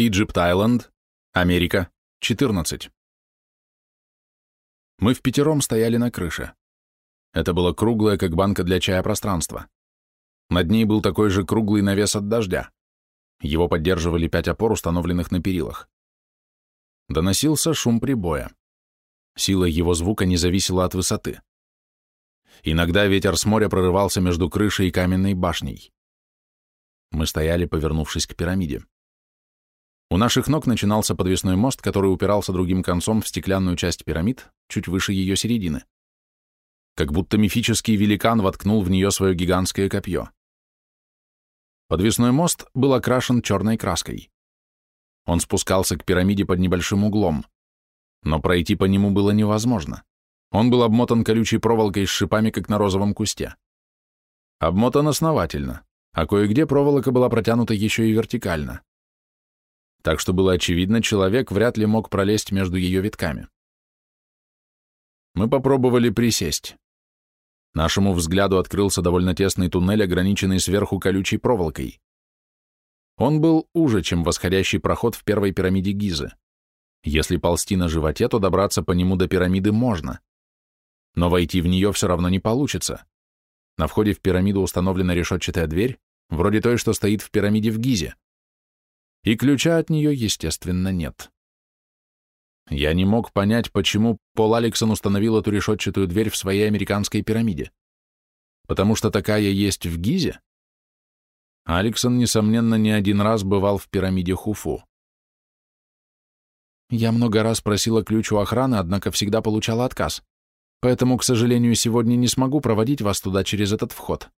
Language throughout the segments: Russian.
Иджипт-Айленд, Америка, 14. Мы в пятером стояли на крыше. Это было круглое, как банка для чая, пространство. Над ней был такой же круглый навес от дождя. Его поддерживали пять опор, установленных на перилах. Доносился шум прибоя. Сила его звука не зависела от высоты. Иногда ветер с моря прорывался между крышей и каменной башней. Мы стояли, повернувшись к пирамиде. У наших ног начинался подвесной мост, который упирался другим концом в стеклянную часть пирамид, чуть выше ее середины. Как будто мифический великан воткнул в нее свое гигантское копье. Подвесной мост был окрашен черной краской. Он спускался к пирамиде под небольшим углом, но пройти по нему было невозможно. Он был обмотан колючей проволокой с шипами, как на розовом кусте. Обмотан основательно, а кое-где проволока была протянута еще и вертикально так что было очевидно, человек вряд ли мог пролезть между ее витками. Мы попробовали присесть. Нашему взгляду открылся довольно тесный туннель, ограниченный сверху колючей проволокой. Он был уже, чем восходящий проход в первой пирамиде Гизы. Если ползти на животе, то добраться по нему до пирамиды можно. Но войти в нее все равно не получится. На входе в пирамиду установлена решетчатая дверь, вроде той, что стоит в пирамиде в Гизе и ключа от нее, естественно, нет. Я не мог понять, почему Пол Алексон установил эту решетчатую дверь в своей американской пирамиде. Потому что такая есть в Гизе? Алексон, несомненно, не один раз бывал в пирамиде Хуфу. Я много раз просила ключ у охраны, однако всегда получала отказ. Поэтому, к сожалению, сегодня не смогу проводить вас туда через этот вход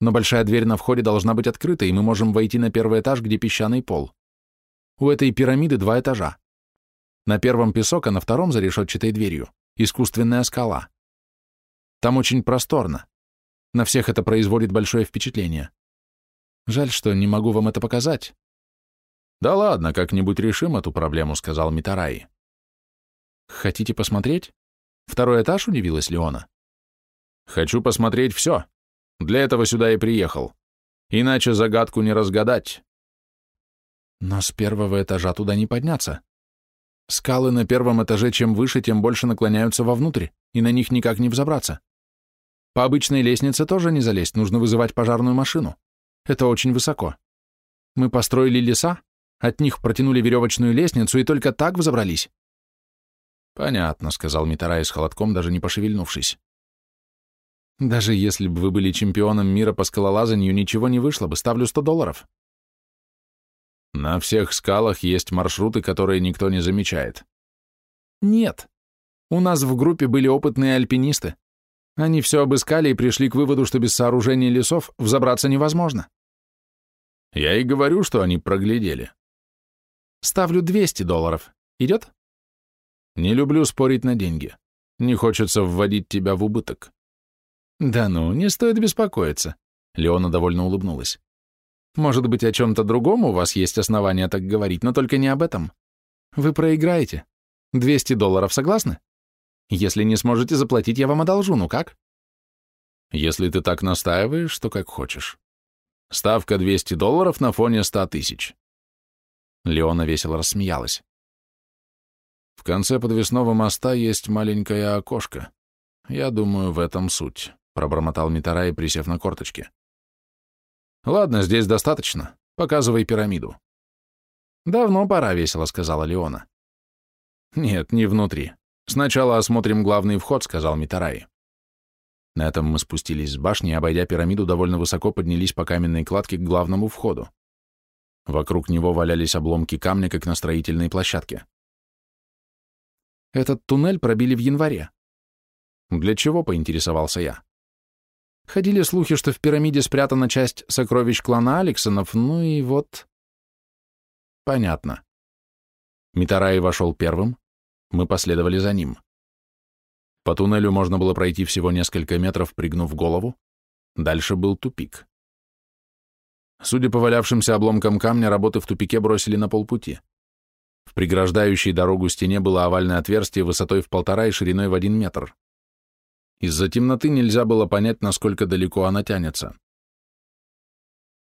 но большая дверь на входе должна быть открыта, и мы можем войти на первый этаж, где песчаный пол. У этой пирамиды два этажа. На первом песок, а на втором за решетчатой дверью искусственная скала. Там очень просторно. На всех это производит большое впечатление. Жаль, что не могу вам это показать. Да ладно, как-нибудь решим эту проблему, сказал Митараи. Хотите посмотреть? Второй этаж, удивилась Леона. Хочу посмотреть все, для этого сюда и приехал. Иначе загадку не разгадать. Но с первого этажа туда не подняться. Скалы на первом этаже чем выше, тем больше наклоняются вовнутрь, и на них никак не взобраться. По обычной лестнице тоже не залезть, нужно вызывать пожарную машину. Это очень высоко. Мы построили леса, от них протянули веревочную лестницу и только так взобрались. Понятно, сказал Митарай с холодком, даже не пошевельнувшись. Даже если бы вы были чемпионом мира по скалолазанию, ничего не вышло бы, ставлю 100 долларов. На всех скалах есть маршруты, которые никто не замечает. Нет. У нас в группе были опытные альпинисты. Они все обыскали и пришли к выводу, что без сооружения лесов взобраться невозможно. Я и говорю, что они проглядели. Ставлю 200 долларов. Идет? Не люблю спорить на деньги. Не хочется вводить тебя в убыток. «Да ну, не стоит беспокоиться», — Леона довольно улыбнулась. «Может быть, о чем-то другом у вас есть основания так говорить, но только не об этом. Вы проиграете. 200 долларов, согласны? Если не сможете заплатить, я вам одолжу, ну как?» «Если ты так настаиваешь, то как хочешь. Ставка 200 долларов на фоне 100 тысяч». Леона весело рассмеялась. В конце подвесного моста есть маленькое окошко. Я думаю, в этом суть пробормотал Митарай, присев на корточки. «Ладно, здесь достаточно. Показывай пирамиду». «Давно пора», — весело сказала Леона. «Нет, не внутри. Сначала осмотрим главный вход», — сказал Митарай. На этом мы спустились с башни обойдя пирамиду, довольно высоко поднялись по каменной кладке к главному входу. Вокруг него валялись обломки камня, как на строительной площадке. Этот туннель пробили в январе. Для чего, поинтересовался я. Ходили слухи, что в пирамиде спрятана часть сокровищ клана Алексонов, ну и вот... Понятно. Митараи вошел первым, мы последовали за ним. По туннелю можно было пройти всего несколько метров, пригнув голову. Дальше был тупик. Судя по валявшимся обломкам камня, работы в тупике бросили на полпути. В преграждающей дорогу стене было овальное отверстие высотой в полтора и шириной в один метр. Из-за темноты нельзя было понять, насколько далеко она тянется.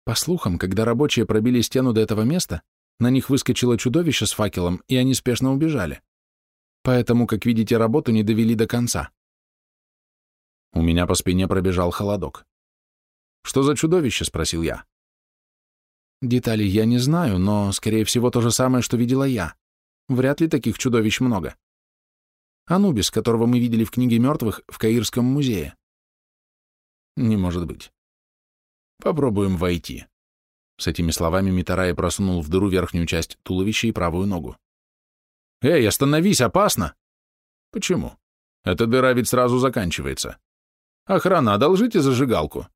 По слухам, когда рабочие пробили стену до этого места, на них выскочило чудовище с факелом, и они спешно убежали. Поэтому, как видите, работу не довели до конца. У меня по спине пробежал холодок. «Что за чудовище?» — спросил я. Деталей я не знаю, но, скорее всего, то же самое, что видела я. Вряд ли таких чудовищ много. Анубис, которого мы видели в книге мертвых в Каирском музее. Не может быть. Попробуем войти. С этими словами Митарай просунул в дыру верхнюю часть туловища и правую ногу. «Эй, остановись, опасно!» «Почему? Эта дыра ведь сразу заканчивается. Охрана, одолжите зажигалку!»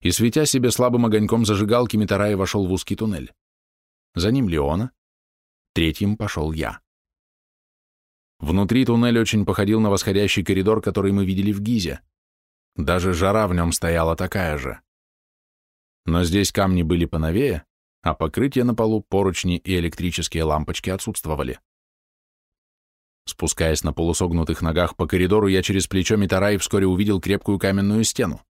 И, светя себе слабым огоньком зажигалки, Митарай вошел в узкий туннель. За ним Леона. Третьим пошел я. Внутри туннель очень походил на восходящий коридор, который мы видели в Гизе. Даже жара в нем стояла такая же. Но здесь камни были поновее, а покрытие на полу, поручни и электрические лампочки отсутствовали. Спускаясь на полусогнутых ногах по коридору, я через плечо Митараи вскоре увидел крепкую каменную стену.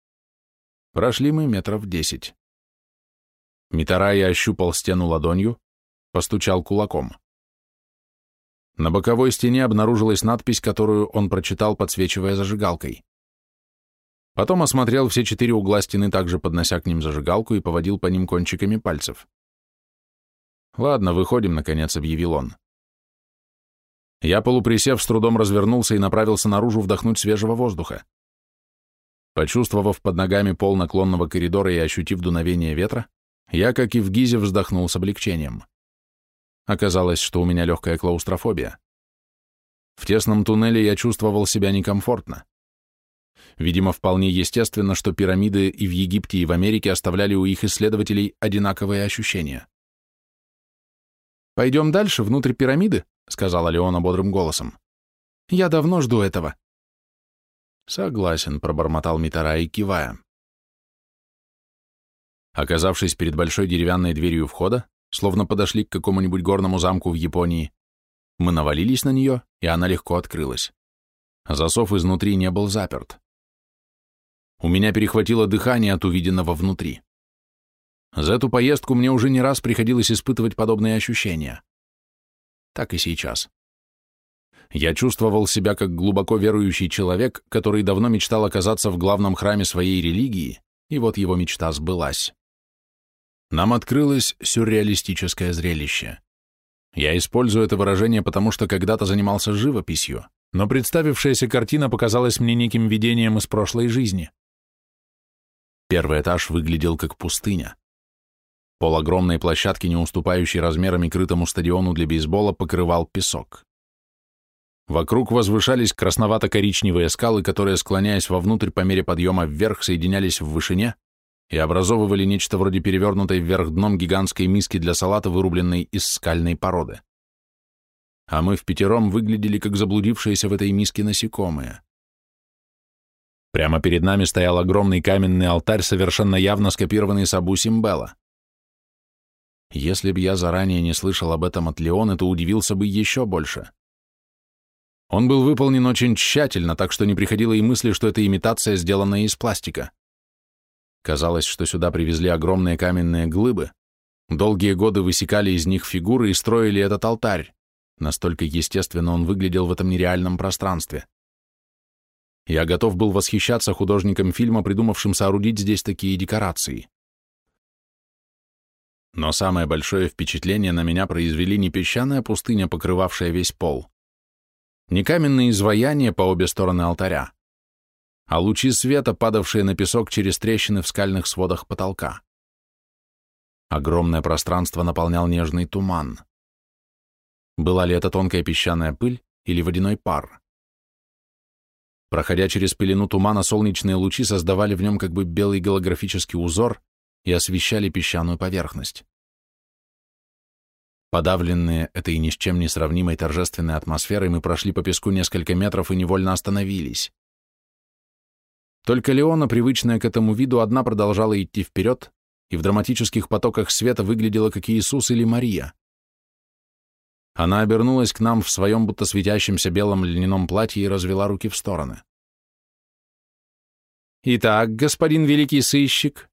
Прошли мы метров десять. Митараи ощупал стену ладонью, постучал кулаком. На боковой стене обнаружилась надпись, которую он прочитал, подсвечивая зажигалкой. Потом осмотрел все четыре угла стены, также поднося к ним зажигалку и поводил по ним кончиками пальцев. «Ладно, выходим», — наконец объявил он. Я, полуприсев, с трудом развернулся и направился наружу вдохнуть свежего воздуха. Почувствовав под ногами пол наклонного коридора и ощутив дуновение ветра, я, как и в Гизе, вздохнул с облегчением. Оказалось, что у меня легкая клаустрофобия. В тесном туннеле я чувствовал себя некомфортно. Видимо, вполне естественно, что пирамиды и в Египте, и в Америке оставляли у их исследователей одинаковые ощущения. «Пойдем дальше, внутрь пирамиды», — сказала Леона бодрым голосом. «Я давно жду этого». «Согласен», — пробормотал Митарай, кивая. Оказавшись перед большой деревянной дверью входа, словно подошли к какому-нибудь горному замку в Японии. Мы навалились на нее, и она легко открылась. Засов изнутри не был заперт. У меня перехватило дыхание от увиденного внутри. За эту поездку мне уже не раз приходилось испытывать подобные ощущения. Так и сейчас. Я чувствовал себя как глубоко верующий человек, который давно мечтал оказаться в главном храме своей религии, и вот его мечта сбылась нам открылось сюрреалистическое зрелище. Я использую это выражение, потому что когда-то занимался живописью, но представившаяся картина показалась мне неким видением из прошлой жизни. Первый этаж выглядел как пустыня. Пол огромной площадки, не уступающей размерами крытому стадиону для бейсбола, покрывал песок. Вокруг возвышались красновато-коричневые скалы, которые, склоняясь вовнутрь по мере подъема вверх, соединялись в вышине, и образовывали нечто вроде перевернутой вверх дном гигантской миски для салата, вырубленной из скальной породы. А мы в пятером выглядели как заблудившиеся в этой миске насекомые. Прямо перед нами стоял огромный каменный алтарь, совершенно явно скопированный с Абу Симбела. Если б я заранее не слышал об этом от Леона, то удивился бы еще больше. Он был выполнен очень тщательно, так что не приходило и мысли, что это имитация, сделанная из пластика. Казалось, что сюда привезли огромные каменные глыбы, долгие годы высекали из них фигуры и строили этот алтарь. Настолько естественно он выглядел в этом нереальном пространстве. Я готов был восхищаться художником фильма, придумавшим соорудить здесь такие декорации. Но самое большое впечатление на меня произвели не песчаная пустыня, покрывавшая весь пол, не каменные изваяния по обе стороны алтаря, а лучи света, падавшие на песок через трещины в скальных сводах потолка. Огромное пространство наполнял нежный туман. Была ли это тонкая песчаная пыль или водяной пар? Проходя через пелену тумана, солнечные лучи создавали в нем как бы белый голографический узор и освещали песчаную поверхность. Подавленные этой ни с чем не сравнимой торжественной атмосферой, мы прошли по песку несколько метров и невольно остановились. Только Леона, привычная к этому виду, одна продолжала идти вперед, и в драматических потоках света выглядела как Иисус или Мария. Она обернулась к нам в своем будто светящемся белом льняном платье и развела руки в стороны. «Итак, господин великий сыщик»,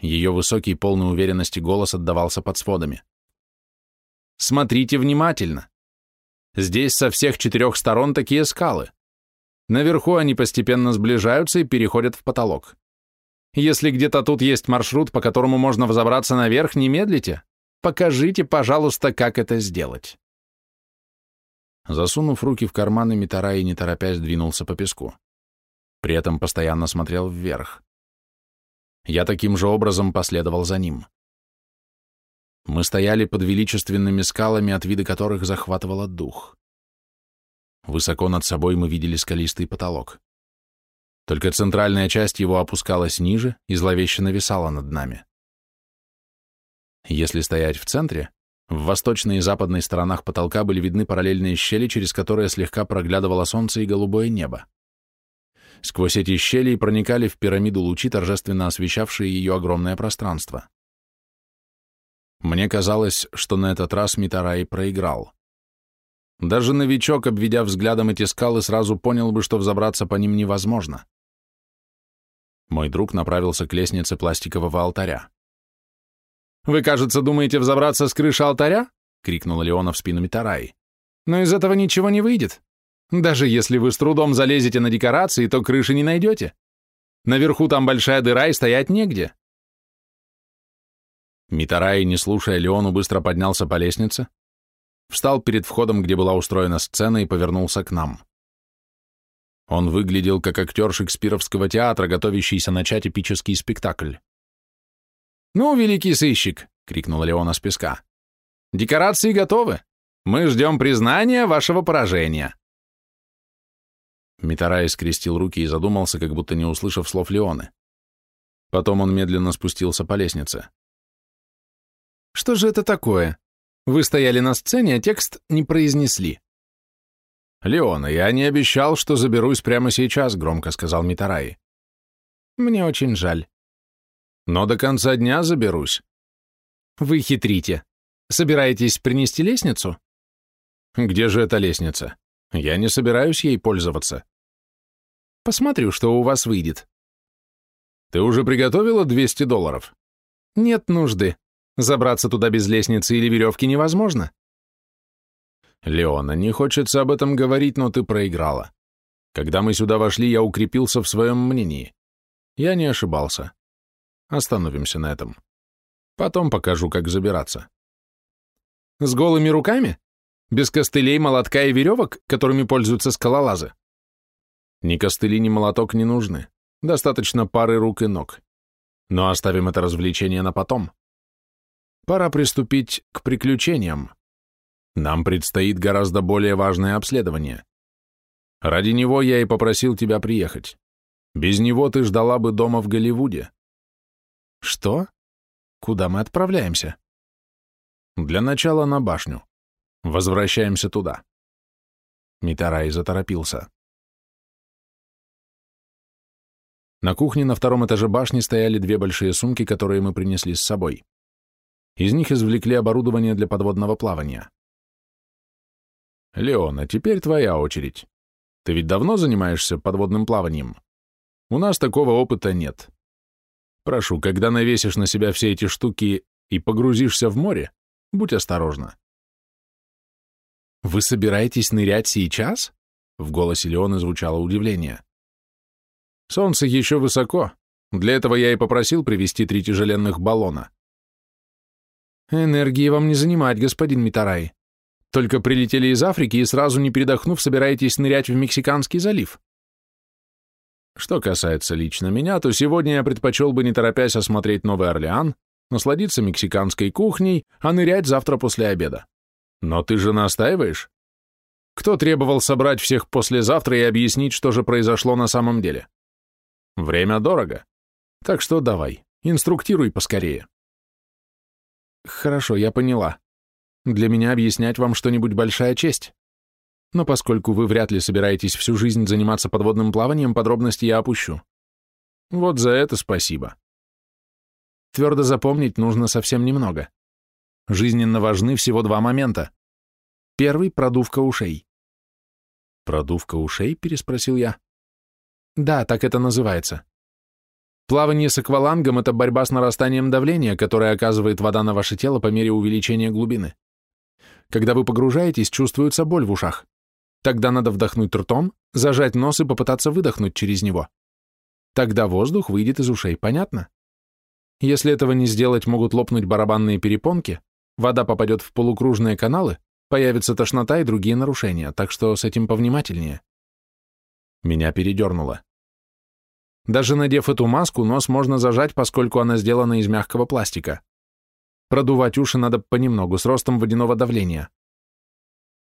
ее высокий, полный уверенности голос отдавался под сводами. Смотрите внимательно. Здесь со всех четырех сторон такие скалы. Наверху они постепенно сближаются и переходят в потолок. Если где-то тут есть маршрут, по которому можно взобраться наверх, не медлите. Покажите, пожалуйста, как это сделать. Засунув руки в карманы, Митарай, не торопясь, двинулся по песку. При этом постоянно смотрел вверх. Я таким же образом последовал за ним. Мы стояли под величественными скалами, от вида которых захватывало дух. Высоко над собой мы видели скалистый потолок. Только центральная часть его опускалась ниже и зловеще нависала над нами. Если стоять в центре, в восточной и западной сторонах потолка были видны параллельные щели, через которые слегка проглядывало солнце и голубое небо. Сквозь эти щели проникали в пирамиду лучи, торжественно освещавшие ее огромное пространство. Мне казалось, что на этот раз Митарай проиграл. Даже новичок, обведя взглядом эти скалы, сразу понял бы, что взобраться по ним невозможно. Мой друг направился к лестнице пластикового алтаря. «Вы, кажется, думаете взобраться с крыши алтаря?» — крикнула Леона в спину Митараи. «Но из этого ничего не выйдет. Даже если вы с трудом залезете на декорации, то крыши не найдете. Наверху там большая дыра и стоять негде». Митараи, не слушая Леону, быстро поднялся по лестнице, встал перед входом, где была устроена сцена, и повернулся к нам. Он выглядел как актер шекспировского театра, готовящийся начать эпический спектакль. «Ну, великий сыщик!» — крикнула Леона с песка. «Декорации готовы. Мы ждем признания вашего поражения». Митарай скрестил руки и задумался, как будто не услышав слов Леоны. Потом он медленно спустился по лестнице. «Что же это такое? Вы стояли на сцене, а текст не произнесли». «Леона, я не обещал, что заберусь прямо сейчас», — громко сказал Митарай. «Мне очень жаль но до конца дня заберусь. Вы хитрите. Собираетесь принести лестницу? Где же эта лестница? Я не собираюсь ей пользоваться. Посмотрю, что у вас выйдет. Ты уже приготовила 200 долларов? Нет нужды. Забраться туда без лестницы или веревки невозможно. Леона, не хочется об этом говорить, но ты проиграла. Когда мы сюда вошли, я укрепился в своем мнении. Я не ошибался. Остановимся на этом. Потом покажу, как забираться. С голыми руками? Без костылей, молотка и веревок, которыми пользуются скалолазы? Ни костыли, ни молоток не нужны. Достаточно пары рук и ног. Но оставим это развлечение на потом. Пора приступить к приключениям. Нам предстоит гораздо более важное обследование. Ради него я и попросил тебя приехать. Без него ты ждала бы дома в Голливуде. Что? Куда мы отправляемся? Для начала на башню. Возвращаемся туда. Митарай заторопился. На кухне на втором этаже башни стояли две большие сумки, которые мы принесли с собой. Из них извлекли оборудование для подводного плавания. «Леона, теперь твоя очередь. Ты ведь давно занимаешься подводным плаванием? У нас такого опыта нет. Прошу, когда навесишь на себя все эти штуки и погрузишься в море, будь осторожна. «Вы собираетесь нырять сейчас?» В голосе Леоны звучало удивление. «Солнце еще высоко. Для этого я и попросил привезти три тяжеленных баллона». «Энергии вам не занимать, господин Митарай. Только прилетели из Африки и сразу не передохнув собираетесь нырять в Мексиканский залив. Что касается лично меня, то сегодня я предпочел бы не торопясь осмотреть Новый Орлеан, насладиться мексиканской кухней, а нырять завтра после обеда. Но ты же настаиваешь? Кто требовал собрать всех послезавтра и объяснить, что же произошло на самом деле? Время дорого. Так что давай, инструктируй поскорее. Хорошо, я поняла. Для меня объяснять вам что-нибудь большая честь но поскольку вы вряд ли собираетесь всю жизнь заниматься подводным плаванием, подробности я опущу. Вот за это спасибо. Твердо запомнить нужно совсем немного. Жизненно важны всего два момента. Первый — продувка ушей. «Продувка ушей?» — переспросил я. Да, так это называется. Плавание с аквалангом — это борьба с нарастанием давления, которое оказывает вода на ваше тело по мере увеличения глубины. Когда вы погружаетесь, чувствуется боль в ушах. Тогда надо вдохнуть ртом, зажать нос и попытаться выдохнуть через него. Тогда воздух выйдет из ушей, понятно? Если этого не сделать, могут лопнуть барабанные перепонки, вода попадет в полукружные каналы, появится тошнота и другие нарушения, так что с этим повнимательнее. Меня передернуло. Даже надев эту маску, нос можно зажать, поскольку она сделана из мягкого пластика. Продувать уши надо понемногу, с ростом водяного давления.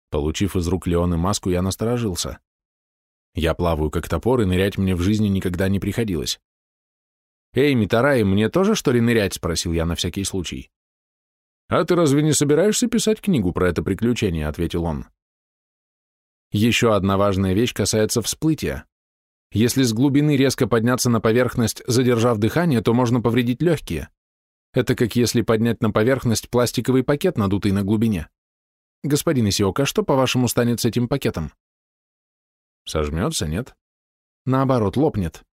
Получив из рук Леоны маску, я насторожился. Я плаваю как топор, и нырять мне в жизни никогда не приходилось. «Эй, Митарай, мне тоже, что ли, нырять?» — спросил я на всякий случай. «А ты разве не собираешься писать книгу про это приключение?» — ответил он. Еще одна важная вещь касается всплытия. Если с глубины резко подняться на поверхность, задержав дыхание, то можно повредить легкие. Это как если поднять на поверхность пластиковый пакет, надутый на глубине. Господин Исиока, что, по-вашему, станет с этим пакетом? Сожмется, нет? Наоборот, лопнет.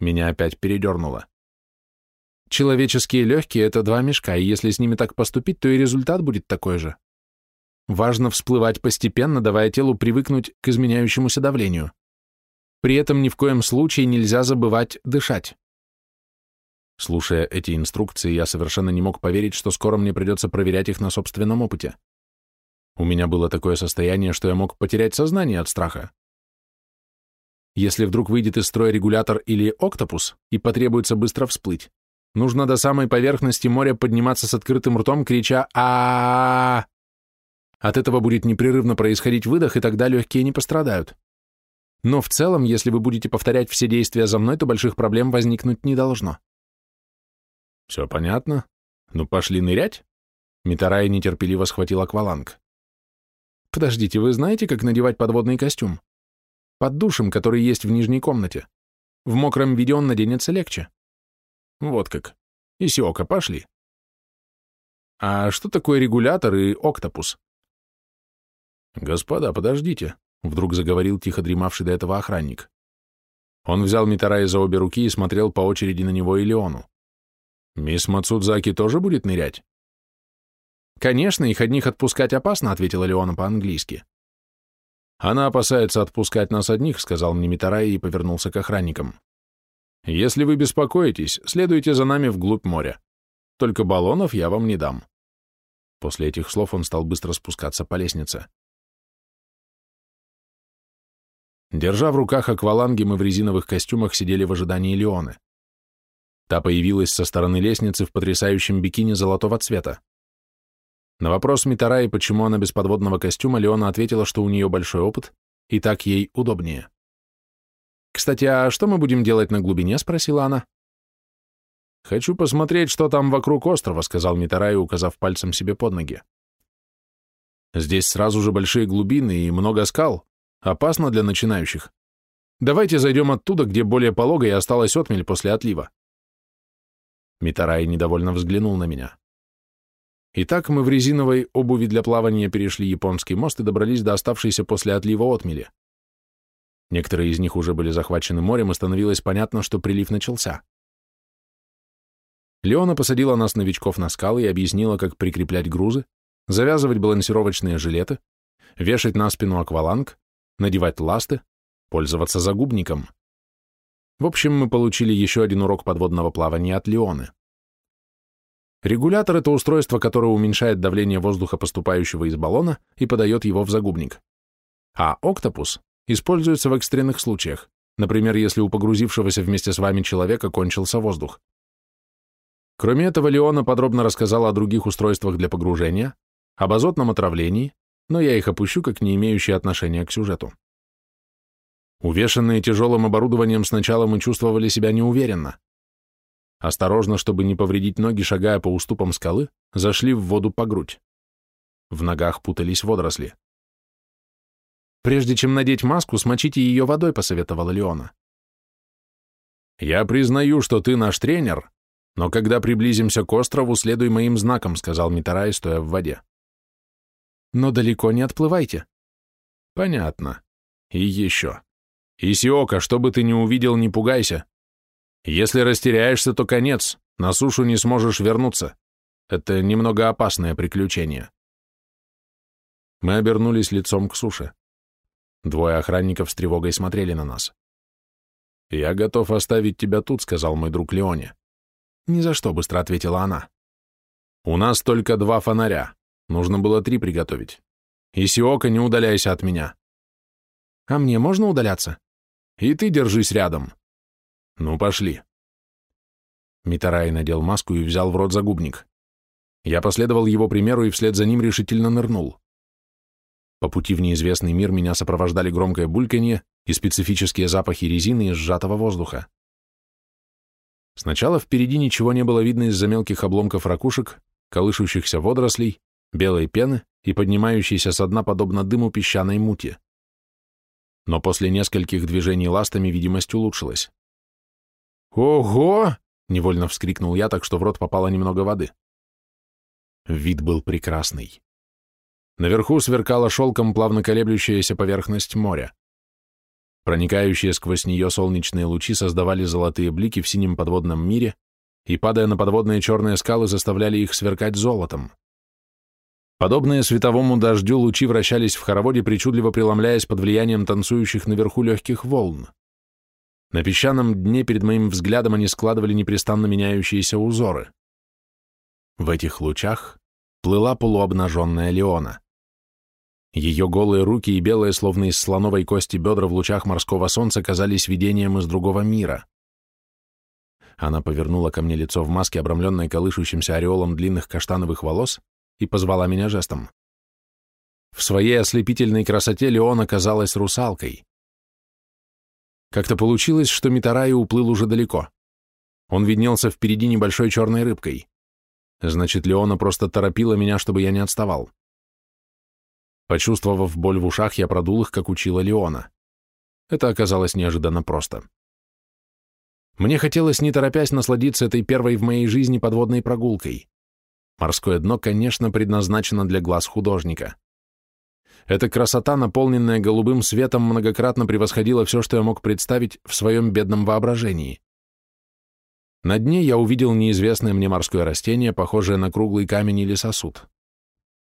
Меня опять передернуло. Человеческие легкие — это два мешка, и если с ними так поступить, то и результат будет такой же. Важно всплывать постепенно, давая телу привыкнуть к изменяющемуся давлению. При этом ни в коем случае нельзя забывать дышать. Слушая эти инструкции, я совершенно не мог поверить, что скоро мне придется проверять их на собственном опыте. У меня было такое состояние, что я мог потерять сознание от страха. Если вдруг выйдет из строя регулятор или октопус и потребуется быстро всплыть, нужно до самой поверхности моря подниматься с открытым ртом, крича а, От этого будет непрерывно происходить выдох, и тогда легкие не пострадают. Но в целом, если вы будете повторять все действия за мной, то больших проблем возникнуть не должно. Все понятно. Ну, пошли нырять? Митарай нетерпеливо схватил акваланг. Подождите, вы знаете, как надевать подводный костюм? Под душем, который есть в нижней комнате. В мокром виде он наденется легче. Вот как. Исиока, пошли. А что такое регулятор и октопус? Господа, подождите. Вдруг заговорил тихо дремавший до этого охранник. Он взял Митарая за обе руки и смотрел по очереди на него и Леону. «Мисс Мацудзаки тоже будет нырять?» «Конечно, их одних отпускать опасно», — ответила Леона по-английски. «Она опасается отпускать нас одних», — сказал мне Митарай и повернулся к охранникам. «Если вы беспокоитесь, следуйте за нами вглубь моря. Только баллонов я вам не дам». После этих слов он стал быстро спускаться по лестнице. Держа в руках акваланги, мы в резиновых костюмах сидели в ожидании Леоны. Та появилась со стороны лестницы в потрясающем бикини золотого цвета. На вопрос Митараи, почему она без подводного костюма, Леона ответила, что у нее большой опыт, и так ей удобнее. «Кстати, а что мы будем делать на глубине?» — спросила она. «Хочу посмотреть, что там вокруг острова», — сказал Митарай, указав пальцем себе под ноги. «Здесь сразу же большие глубины и много скал, Опасно для начинающих. Давайте зайдем оттуда, где более полого и осталась отмель после отлива. Митарай недовольно взглянул на меня. Итак, мы в резиновой обуви для плавания перешли японский мост и добрались до оставшейся после отлива отмели. Некоторые из них уже были захвачены морем, и становилось понятно, что прилив начался. Леона посадила нас, новичков, на скалы и объяснила, как прикреплять грузы, завязывать балансировочные жилеты, вешать на спину акваланг, надевать ласты, пользоваться загубником. В общем, мы получили еще один урок подводного плавания от Леоны. Регулятор — это устройство, которое уменьшает давление воздуха, поступающего из баллона, и подает его в загубник. А октопус используется в экстренных случаях, например, если у погрузившегося вместе с вами человека кончился воздух. Кроме этого, Леона подробно рассказала о других устройствах для погружения, об азотном отравлении, но я их опущу как не имеющие отношения к сюжету. Увешанные тяжелым оборудованием сначала мы чувствовали себя неуверенно. Осторожно, чтобы не повредить ноги, шагая по уступам скалы, зашли в воду по грудь. В ногах путались водоросли. «Прежде чем надеть маску, смочите ее водой», — посоветовала Леона. «Я признаю, что ты наш тренер, но когда приблизимся к острову, следуй моим знакам», — сказал Митарай, стоя в воде но далеко не отплывайте. Понятно. И еще. Исиока, что бы ты ни увидел, не пугайся. Если растеряешься, то конец, на сушу не сможешь вернуться. Это немного опасное приключение. Мы обернулись лицом к суше. Двое охранников с тревогой смотрели на нас. «Я готов оставить тебя тут», — сказал мой друг Леоне. «Ни за что», — быстро ответила она. «У нас только два фонаря. Нужно было три приготовить. И Сиока, не удаляйся от меня». «А мне можно удаляться?» «И ты держись рядом». «Ну, пошли». Митарай надел маску и взял в рот загубник. Я последовал его примеру и вслед за ним решительно нырнул. По пути в неизвестный мир меня сопровождали громкое бульканье и специфические запахи резины и сжатого воздуха. Сначала впереди ничего не было видно из-за мелких обломков ракушек, колышущихся водорослей, белой пены и поднимающейся со дна подобно дыму песчаной мути. Но после нескольких движений ластами видимость улучшилась. «Ого!» — невольно вскрикнул я, так что в рот попало немного воды. Вид был прекрасный. Наверху сверкала шелком плавно колеблющаяся поверхность моря. Проникающие сквозь нее солнечные лучи создавали золотые блики в синем подводном мире и, падая на подводные черные скалы, заставляли их сверкать золотом. Подобные световому дождю лучи вращались в хороводе, причудливо преломляясь под влиянием танцующих наверху легких волн. На песчаном дне перед моим взглядом они складывали непрестанно меняющиеся узоры. В этих лучах плыла полуобнаженная Леона. Ее голые руки и белые, словно из слоновой кости бедра в лучах морского солнца, казались видением из другого мира. Она повернула ко мне лицо в маске, обрамленной колышущимся ореолом длинных каштановых волос, и позвала меня жестом. В своей ослепительной красоте Леон оказалась русалкой. Как-то получилось, что Митараи уплыл уже далеко. Он виднелся впереди небольшой черной рыбкой. Значит, Леона просто торопила меня, чтобы я не отставал. Почувствовав боль в ушах, я продул их, как учила Леона. Это оказалось неожиданно просто. Мне хотелось, не торопясь, насладиться этой первой в моей жизни подводной прогулкой. Морское дно, конечно, предназначено для глаз художника. Эта красота, наполненная голубым светом, многократно превосходила все, что я мог представить в своем бедном воображении. На дне я увидел неизвестное мне морское растение, похожее на круглый камень или сосуд.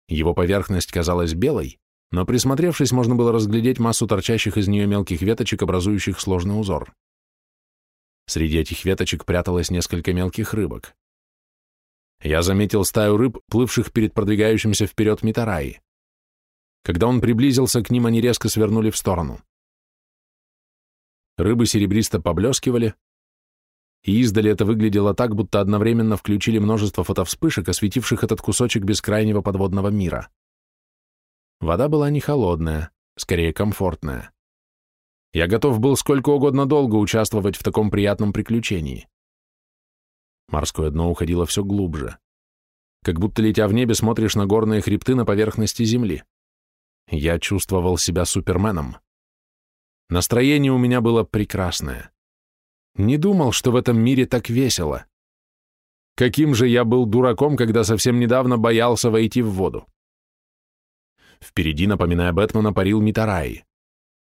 Его поверхность казалась белой, но присмотревшись, можно было разглядеть массу торчащих из нее мелких веточек, образующих сложный узор. Среди этих веточек пряталось несколько мелких рыбок. Я заметил стаю рыб, плывших перед продвигающимся вперед Митараи. Когда он приблизился к ним, они резко свернули в сторону. Рыбы серебристо поблескивали, и издали это выглядело так, будто одновременно включили множество фотовспышек, осветивших этот кусочек бескрайнего подводного мира. Вода была не холодная, скорее комфортная. Я готов был сколько угодно долго участвовать в таком приятном приключении. Морское дно уходило все глубже. Как будто, летя в небе, смотришь на горные хребты на поверхности земли. Я чувствовал себя суперменом. Настроение у меня было прекрасное. Не думал, что в этом мире так весело. Каким же я был дураком, когда совсем недавно боялся войти в воду. Впереди, напоминая Бэтмена, парил Митараи.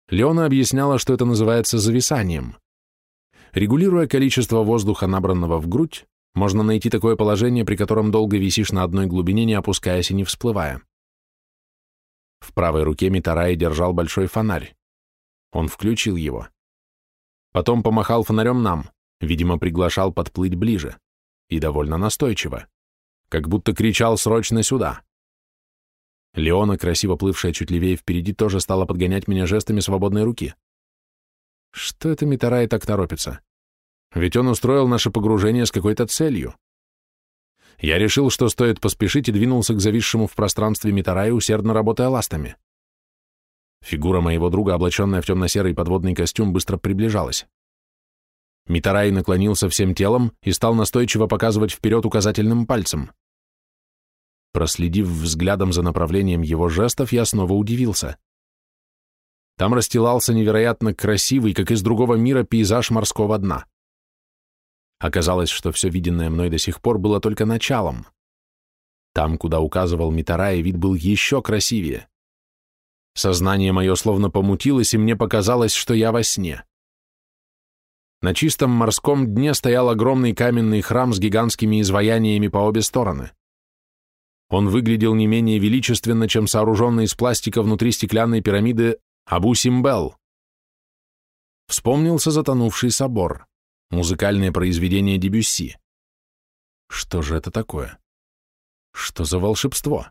Леона объясняла, что это называется зависанием. Регулируя количество воздуха, набранного в грудь, можно найти такое положение, при котором долго висишь на одной глубине, не опускаясь и не всплывая. В правой руке Митараи держал большой фонарь. Он включил его. Потом помахал фонарем нам, видимо, приглашал подплыть ближе. И довольно настойчиво. Как будто кричал «срочно сюда!». Леона, красиво плывшая чуть левее впереди, тоже стала подгонять меня жестами свободной руки. Что это Митарай так торопится? Ведь он устроил наше погружение с какой-то целью. Я решил, что стоит поспешить, и двинулся к зависшему в пространстве Митарая, усердно работая ластами. Фигура моего друга, облаченная в темно-серый подводный костюм, быстро приближалась. Митарай наклонился всем телом и стал настойчиво показывать вперед указательным пальцем. Проследив взглядом за направлением его жестов, я снова удивился. Там расстилался невероятно красивый, как из другого мира, пейзаж морского дна. Оказалось, что все виденное мной до сих пор было только началом. Там, куда указывал Митарай, вид был еще красивее. Сознание мое словно помутилось, и мне показалось, что я во сне. На чистом морском дне стоял огромный каменный храм с гигантскими изваяниями по обе стороны. Он выглядел не менее величественно, чем сооруженный из пластика внутри стеклянной пирамиды Абу-Симбел. Вспомнился затонувший собор, музыкальное произведение Дебюсси. Что же это такое? Что за волшебство?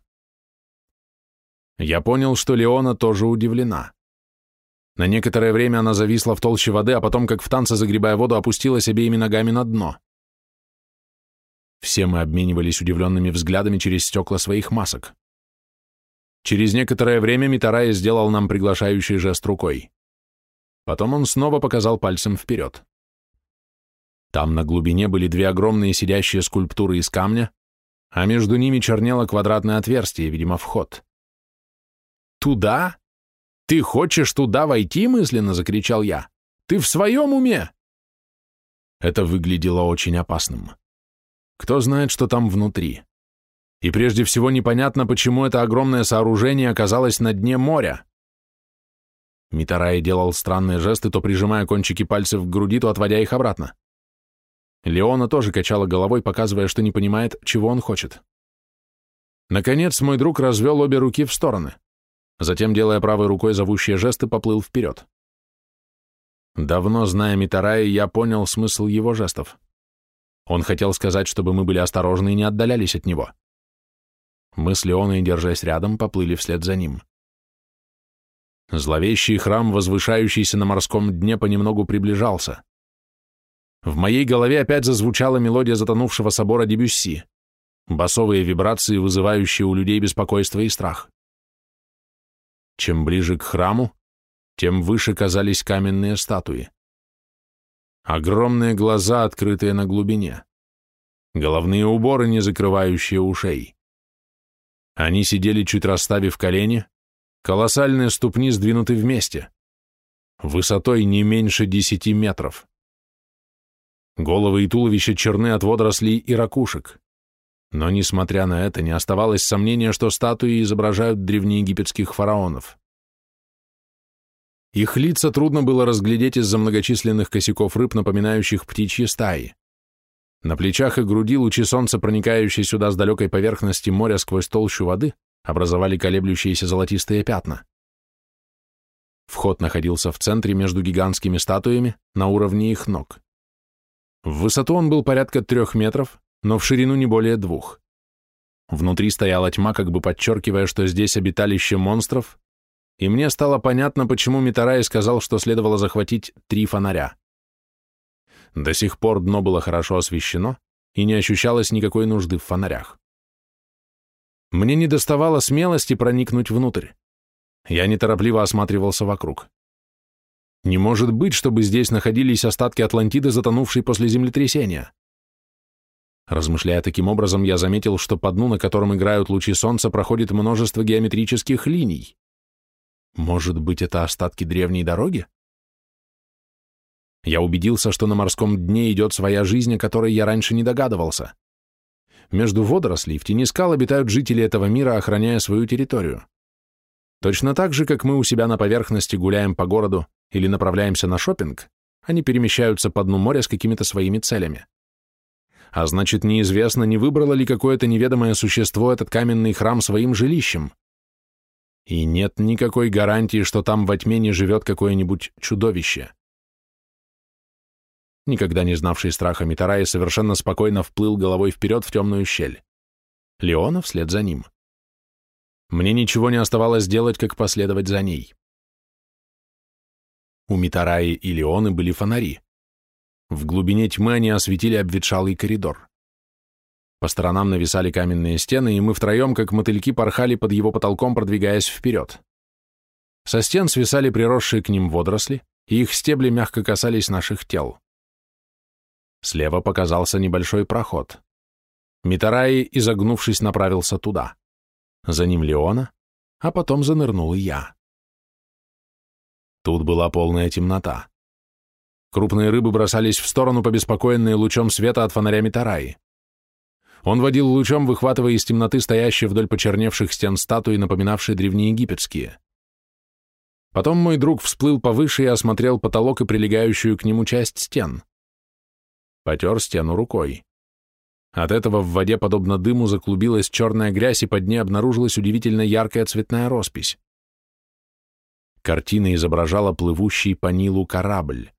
Я понял, что Леона тоже удивлена. На некоторое время она зависла в толще воды, а потом, как в танце, загребая воду, опустилась обеими ногами на дно. Все мы обменивались удивленными взглядами через стекла своих масок. Через некоторое время Митарай сделал нам приглашающий жест рукой. Потом он снова показал пальцем вперед. Там на глубине были две огромные сидящие скульптуры из камня, а между ними чернело квадратное отверстие, видимо, вход. «Туда? Ты хочешь туда войти?» — мысленно закричал я. «Ты в своем уме?» Это выглядело очень опасным. Кто знает, что там внутри. И прежде всего непонятно, почему это огромное сооружение оказалось на дне моря. Митарай делал странные жесты, то прижимая кончики пальцев к груди, то отводя их обратно. Леона тоже качала головой, показывая, что не понимает, чего он хочет. Наконец, мой друг развел обе руки в стороны. Затем, делая правой рукой зовущие жесты, поплыл вперед. Давно зная Митарая, я понял смысл его жестов. Он хотел сказать, чтобы мы были осторожны и не отдалялись от него. Мы с Леоной, держась рядом, поплыли вслед за ним. Зловещий храм, возвышающийся на морском дне, понемногу приближался. В моей голове опять зазвучала мелодия затонувшего собора Дебюсси, басовые вибрации, вызывающие у людей беспокойство и страх. Чем ближе к храму, тем выше казались каменные статуи. Огромные глаза, открытые на глубине. Головные уборы, не закрывающие ушей. Они сидели чуть расставив колени, колоссальные ступни сдвинуты вместе, высотой не меньше десяти метров. Головы и туловища черны от водорослей и ракушек. Но, несмотря на это, не оставалось сомнения, что статуи изображают древнеегипетских фараонов. Их лица трудно было разглядеть из-за многочисленных косяков рыб, напоминающих птичьи стаи. На плечах и груди лучи солнца, проникающие сюда с далекой поверхности моря сквозь толщу воды, образовали колеблющиеся золотистые пятна. Вход находился в центре между гигантскими статуями на уровне их ног. В высоту он был порядка трех метров, но в ширину не более двух. Внутри стояла тьма, как бы подчеркивая, что здесь обиталище монстров, и мне стало понятно, почему Митарай сказал, что следовало захватить три фонаря. До сих пор дно было хорошо освещено, и не ощущалось никакой нужды в фонарях. Мне не доставало смелости проникнуть внутрь. Я неторопливо осматривался вокруг. Не может быть, чтобы здесь находились остатки Атлантиды, затонувшей после землетрясения. Размышляя таким образом, я заметил, что по дну, на котором играют лучи солнца, проходит множество геометрических линий. Может быть, это остатки древней дороги? Я убедился, что на морском дне идет своя жизнь, о которой я раньше не догадывался. Между водорослей в тени скал обитают жители этого мира, охраняя свою территорию. Точно так же, как мы у себя на поверхности гуляем по городу или направляемся на шопинг, они перемещаются по дну моря с какими-то своими целями. А значит, неизвестно, не выбрало ли какое-то неведомое существо этот каменный храм своим жилищем. И нет никакой гарантии, что там во тьме не живет какое-нибудь чудовище. Никогда не знавший страха Митарай совершенно спокойно вплыл головой вперед в темную щель. Леона вслед за ним. Мне ничего не оставалось делать, как последовать за ней. У Митараи и Леоны были фонари. В глубине тьмы они осветили обветшалый коридор. По сторонам нависали каменные стены, и мы втроем, как мотыльки, порхали под его потолком, продвигаясь вперед. Со стен свисали приросшие к ним водоросли, и их стебли мягко касались наших тел. Слева показался небольшой проход. Митараи, изогнувшись, направился туда. За ним Леона, а потом занырнул и я. Тут была полная темнота. Крупные рыбы бросались в сторону, побеспокоенные лучом света от фонаря Митараи. Он водил лучом, выхватывая из темноты стоящие вдоль почерневших стен статуи, напоминавшие древнеегипетские. Потом мой друг всплыл повыше и осмотрел потолок и прилегающую к нему часть стен потер стену рукой. От этого в воде, подобно дыму, заклубилась черная грязь, и под ней обнаружилась удивительно яркая цветная роспись. Картина изображала плывущий по Нилу корабль.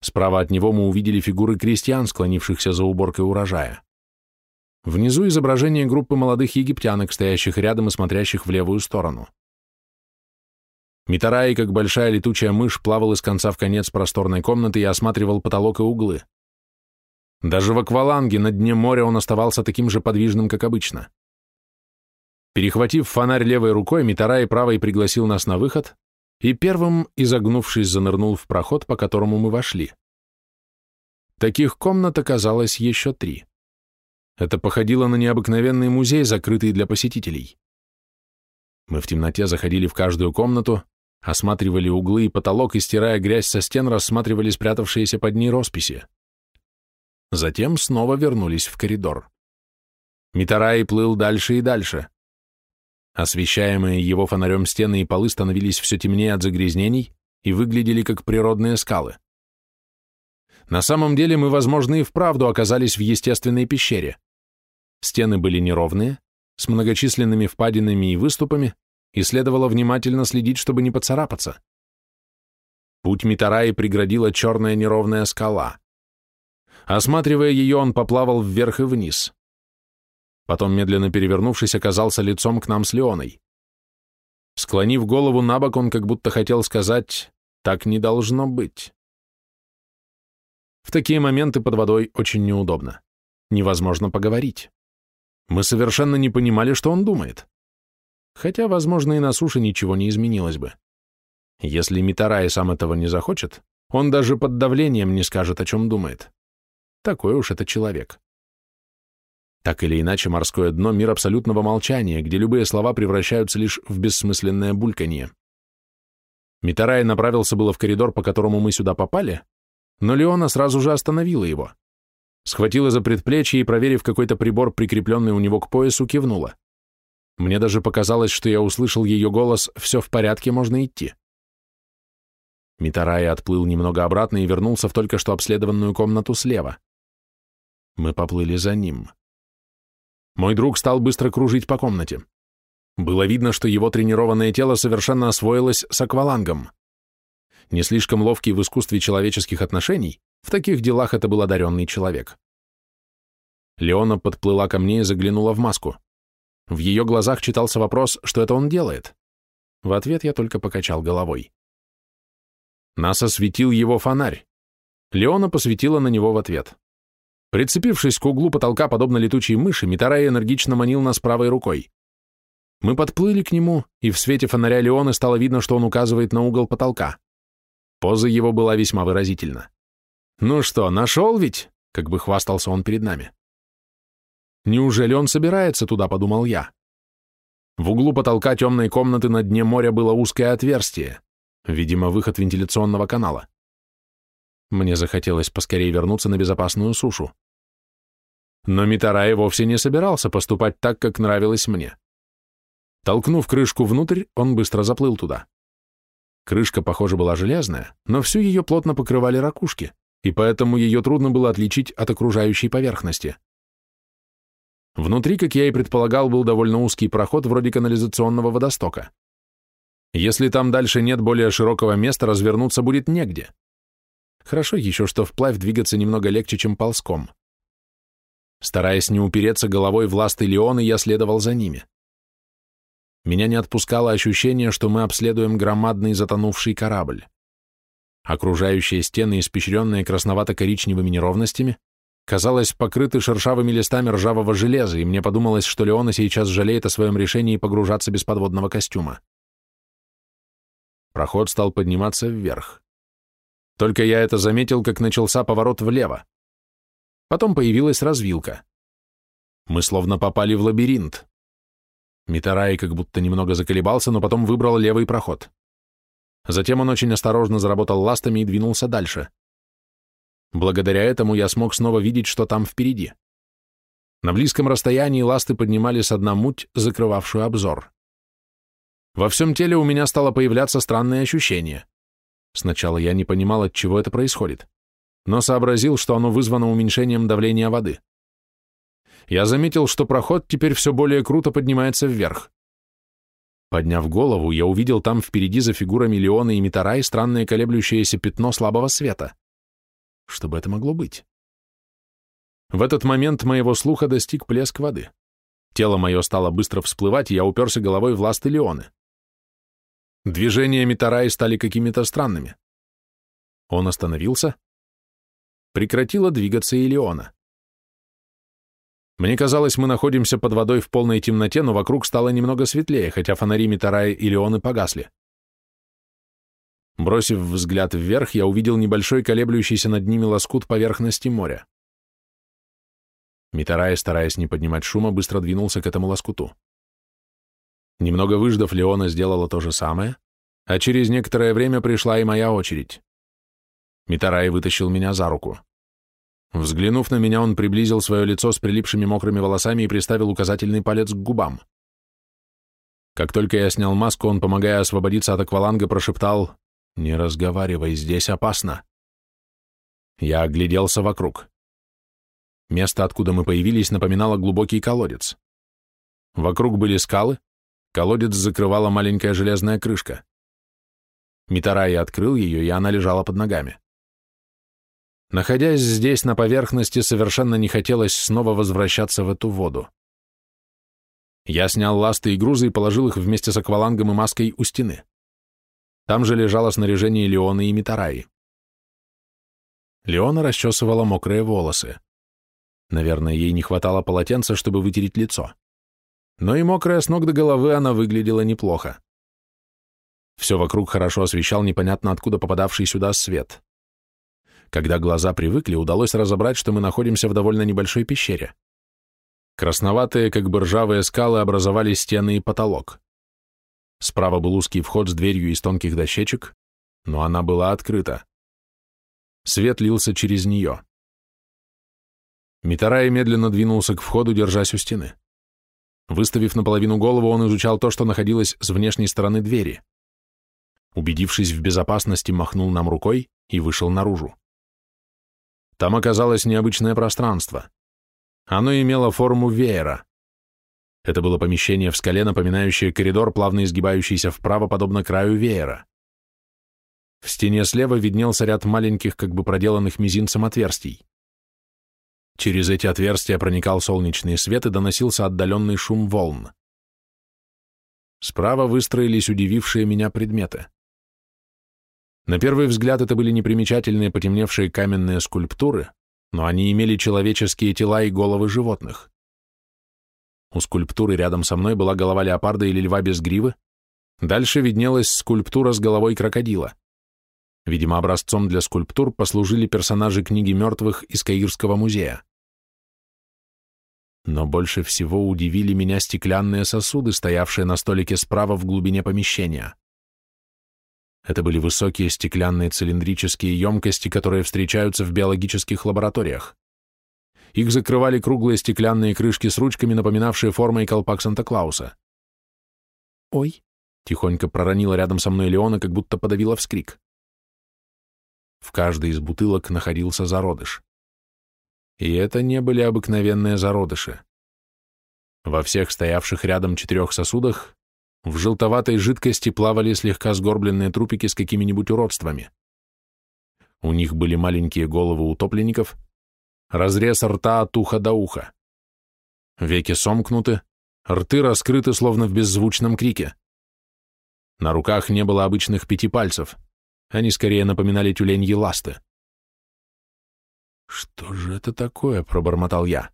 Справа от него мы увидели фигуры крестьян, склонившихся за уборкой урожая. Внизу изображение группы молодых египтянок, стоящих рядом и смотрящих в левую сторону. Митараи, как большая летучая мышь, плавал из конца в конец просторной комнаты и осматривал потолок и углы. Даже в акваланге на дне моря он оставался таким же подвижным, как обычно. Перехватив фонарь левой рукой, Митарай правой пригласил нас на выход и первым, изогнувшись, занырнул в проход, по которому мы вошли. Таких комнат оказалось еще три. Это походило на необыкновенный музей, закрытый для посетителей. Мы в темноте заходили в каждую комнату, осматривали углы и потолок и, стирая грязь со стен, рассматривали спрятавшиеся под ней росписи. Затем снова вернулись в коридор. Митарай плыл дальше и дальше. Освещаемые его фонарем стены и полы становились все темнее от загрязнений и выглядели как природные скалы. На самом деле мы, возможно, и вправду оказались в естественной пещере. Стены были неровные, с многочисленными впадинами и выступами, и следовало внимательно следить, чтобы не поцарапаться. Путь Митараи преградила черная неровная скала. Осматривая ее, он поплавал вверх и вниз. Потом, медленно перевернувшись, оказался лицом к нам с Леоной. Склонив голову на бок, он как будто хотел сказать «так не должно быть». В такие моменты под водой очень неудобно. Невозможно поговорить. Мы совершенно не понимали, что он думает. Хотя, возможно, и на суше ничего не изменилось бы. Если Митарай сам этого не захочет, он даже под давлением не скажет, о чем думает. Такой уж это человек. Так или иначе, морское дно — мир абсолютного молчания, где любые слова превращаются лишь в бессмысленное бульканье. Митарай направился было в коридор, по которому мы сюда попали, но Леона сразу же остановила его. Схватила за предплечье и, проверив какой-то прибор, прикрепленный у него к поясу, кивнула. Мне даже показалось, что я услышал ее голос «все в порядке, можно идти». Митарай отплыл немного обратно и вернулся в только что обследованную комнату слева. Мы поплыли за ним. Мой друг стал быстро кружить по комнате. Было видно, что его тренированное тело совершенно освоилось с аквалангом. Не слишком ловкий в искусстве человеческих отношений, в таких делах это был одаренный человек. Леона подплыла ко мне и заглянула в маску. В ее глазах читался вопрос, что это он делает. В ответ я только покачал головой. Нас осветил его фонарь. Леона посветила на него в ответ. Прицепившись к углу потолка, подобно летучей мыши, Митарай энергично манил нас правой рукой. Мы подплыли к нему, и в свете фонаря Леоны стало видно, что он указывает на угол потолка. Поза его была весьма выразительна. «Ну что, нашел ведь?» — как бы хвастался он перед нами. «Неужели он собирается туда?» — подумал я. В углу потолка темной комнаты на дне моря было узкое отверстие, видимо, выход вентиляционного канала. Мне захотелось поскорее вернуться на безопасную сушу. Но Митарай вовсе не собирался поступать так, как нравилось мне. Толкнув крышку внутрь, он быстро заплыл туда. Крышка, похоже, была железная, но всю ее плотно покрывали ракушки, и поэтому ее трудно было отличить от окружающей поверхности. Внутри, как я и предполагал, был довольно узкий проход вроде канализационного водостока. Если там дальше нет более широкого места, развернуться будет негде. Хорошо еще, что вплавь двигаться немного легче, чем ползком. Стараясь не упереться головой в ласты Леоны, я следовал за ними. Меня не отпускало ощущение, что мы обследуем громадный затонувший корабль. Окружающие стены, испещренные красновато-коричневыми неровностями, казалось, покрыты шершавыми листами ржавого железа, и мне подумалось, что Леона сейчас жалеет о своем решении погружаться без подводного костюма. Проход стал подниматься вверх. Только я это заметил, как начался поворот влево. Потом появилась развилка. Мы словно попали в лабиринт. Митарай как будто немного заколебался, но потом выбрал левый проход. Затем он очень осторожно заработал ластами и двинулся дальше. Благодаря этому я смог снова видеть, что там впереди. На близком расстоянии ласты поднимали с дна муть, закрывавшую обзор. Во всем теле у меня стало появляться странное ощущение. Сначала я не понимал, от чего это происходит но сообразил, что оно вызвано уменьшением давления воды. я заметил, что проход теперь все более круто поднимается вверх. Подняв голову, я увидел там впереди за фигурами Леона и Митарай странное колеблющееся пятно слабого света. Что бы это могло быть? В этот момент моего слуха достиг плеск воды. Тело мое стало быстро всплывать, и я уперся головой в ласты Леоны. Движения Митараи стали какими-то странными. Он остановился. Прекратила двигаться и Леона. Мне казалось, мы находимся под водой в полной темноте, но вокруг стало немного светлее, хотя фонари Митараи и Леоны погасли. Бросив взгляд вверх, я увидел небольшой колеблющийся над ними лоскут поверхности моря. Митарай, стараясь не поднимать шума, быстро двинулся к этому лоскуту. Немного выждав, Леона сделала то же самое, а через некоторое время пришла и моя очередь. Митарай вытащил меня за руку. Взглянув на меня, он приблизил свое лицо с прилипшими мокрыми волосами и приставил указательный палец к губам. Как только я снял маску, он, помогая освободиться от акваланга, прошептал «Не разговаривай, здесь опасно». Я огляделся вокруг. Место, откуда мы появились, напоминало глубокий колодец. Вокруг были скалы, колодец закрывала маленькая железная крышка. Митарай открыл ее, и она лежала под ногами. Находясь здесь на поверхности, совершенно не хотелось снова возвращаться в эту воду. Я снял ласты и грузы и положил их вместе с аквалангом и маской у стены. Там же лежало снаряжение Леоны и Митараи. Леона расчесывала мокрые волосы. Наверное, ей не хватало полотенца, чтобы вытереть лицо. Но и мокрая с ног до головы она выглядела неплохо. Все вокруг хорошо освещал непонятно откуда попадавший сюда свет. Когда глаза привыкли, удалось разобрать, что мы находимся в довольно небольшой пещере. Красноватые, как бы ржавые скалы, образовали стены и потолок. Справа был узкий вход с дверью из тонких дощечек, но она была открыта. Свет лился через нее. Митарай медленно двинулся к входу, держась у стены. Выставив наполовину голову, он изучал то, что находилось с внешней стороны двери. Убедившись в безопасности, махнул нам рукой и вышел наружу. Там оказалось необычное пространство. Оно имело форму веера. Это было помещение в скале, напоминающее коридор, плавно изгибающийся вправо, подобно краю веера. В стене слева виднелся ряд маленьких, как бы проделанных мизинцем отверстий. Через эти отверстия проникал солнечный свет и доносился отдаленный шум волн. Справа выстроились удивившие меня предметы. На первый взгляд это были непримечательные потемневшие каменные скульптуры, но они имели человеческие тела и головы животных. У скульптуры рядом со мной была голова леопарда или льва без гривы, дальше виднелась скульптура с головой крокодила. Видимо, образцом для скульптур послужили персонажи книги мертвых из Каирского музея. Но больше всего удивили меня стеклянные сосуды, стоявшие на столике справа в глубине помещения. Это были высокие стеклянные цилиндрические емкости, которые встречаются в биологических лабораториях. Их закрывали круглые стеклянные крышки с ручками, напоминавшие формой колпак Санта-Клауса. «Ой!» — тихонько проронила рядом со мной Леона, как будто подавила вскрик. В каждой из бутылок находился зародыш. И это не были обыкновенные зародыши. Во всех стоявших рядом четырех сосудах в желтоватой жидкости плавали слегка сгорбленные трупики с какими-нибудь уродствами. У них были маленькие головы утопленников, разрез рта от уха до уха. Веки сомкнуты, рты раскрыты, словно в беззвучном крике. На руках не было обычных пяти пальцев, они скорее напоминали тюленьи ласты. «Что же это такое?» — пробормотал я.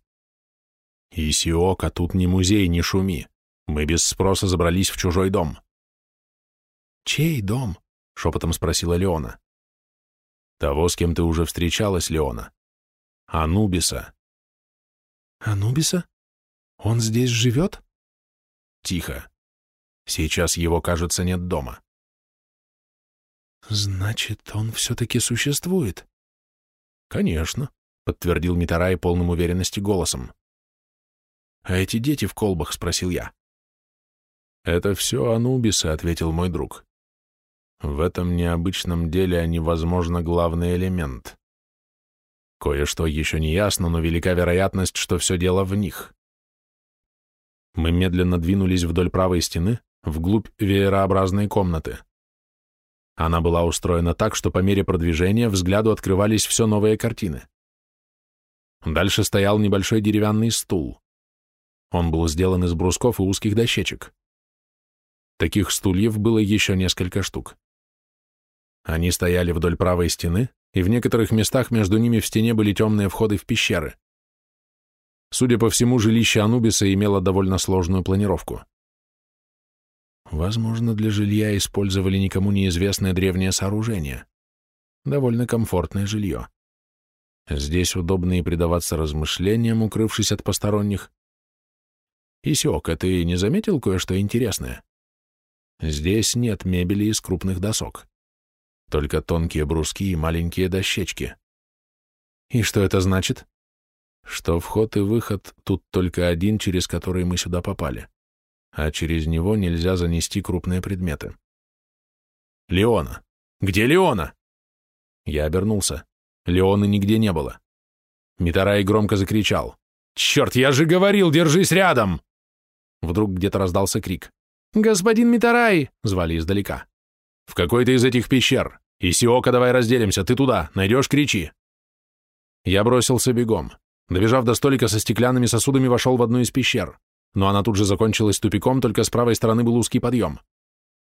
«Исиока, тут не музей, не шуми. Мы без спроса забрались в чужой дом». «Чей дом?» — шепотом спросила Леона. «Того, с кем ты уже встречалась, Леона. Анубиса». «Анубиса? Он здесь живет?» «Тихо. Сейчас его, кажется, нет дома». «Значит, он все-таки существует?» «Конечно», — подтвердил Митарай полным уверенности голосом. «А эти дети в колбах?» — спросил я. «Это все Анубисы», — ответил мой друг. «В этом необычном деле они, возможно, главный элемент». Кое-что еще не ясно, но велика вероятность, что все дело в них. Мы медленно двинулись вдоль правой стены, вглубь веерообразной комнаты. Она была устроена так, что по мере продвижения взгляду открывались все новые картины. Дальше стоял небольшой деревянный стул. Он был сделан из брусков и узких дощечек. Таких стульев было еще несколько штук. Они стояли вдоль правой стены, и в некоторых местах между ними в стене были темные входы в пещеры. Судя по всему, жилище Анубиса имело довольно сложную планировку. Возможно, для жилья использовали никому неизвестное древнее сооружение. Довольно комфортное жилье. Здесь удобно и предаваться размышлениям, укрывшись от посторонних. Исёка, ты не заметил кое-что интересное? Здесь нет мебели из крупных досок. Только тонкие бруски и маленькие дощечки. И что это значит? Что вход и выход тут только один, через который мы сюда попали а через него нельзя занести крупные предметы. «Леона! Где Леона?» Я обернулся. Леоны нигде не было. Митарай громко закричал. «Черт, я же говорил, держись рядом!» Вдруг где-то раздался крик. «Господин Митарай!» — звали издалека. «В какой-то из этих пещер. Исиока, давай разделимся, ты туда, найдешь, кричи!» Я бросился бегом. Добежав до столика со стеклянными сосудами, вошел в одну из пещер но она тут же закончилась тупиком, только с правой стороны был узкий подъем.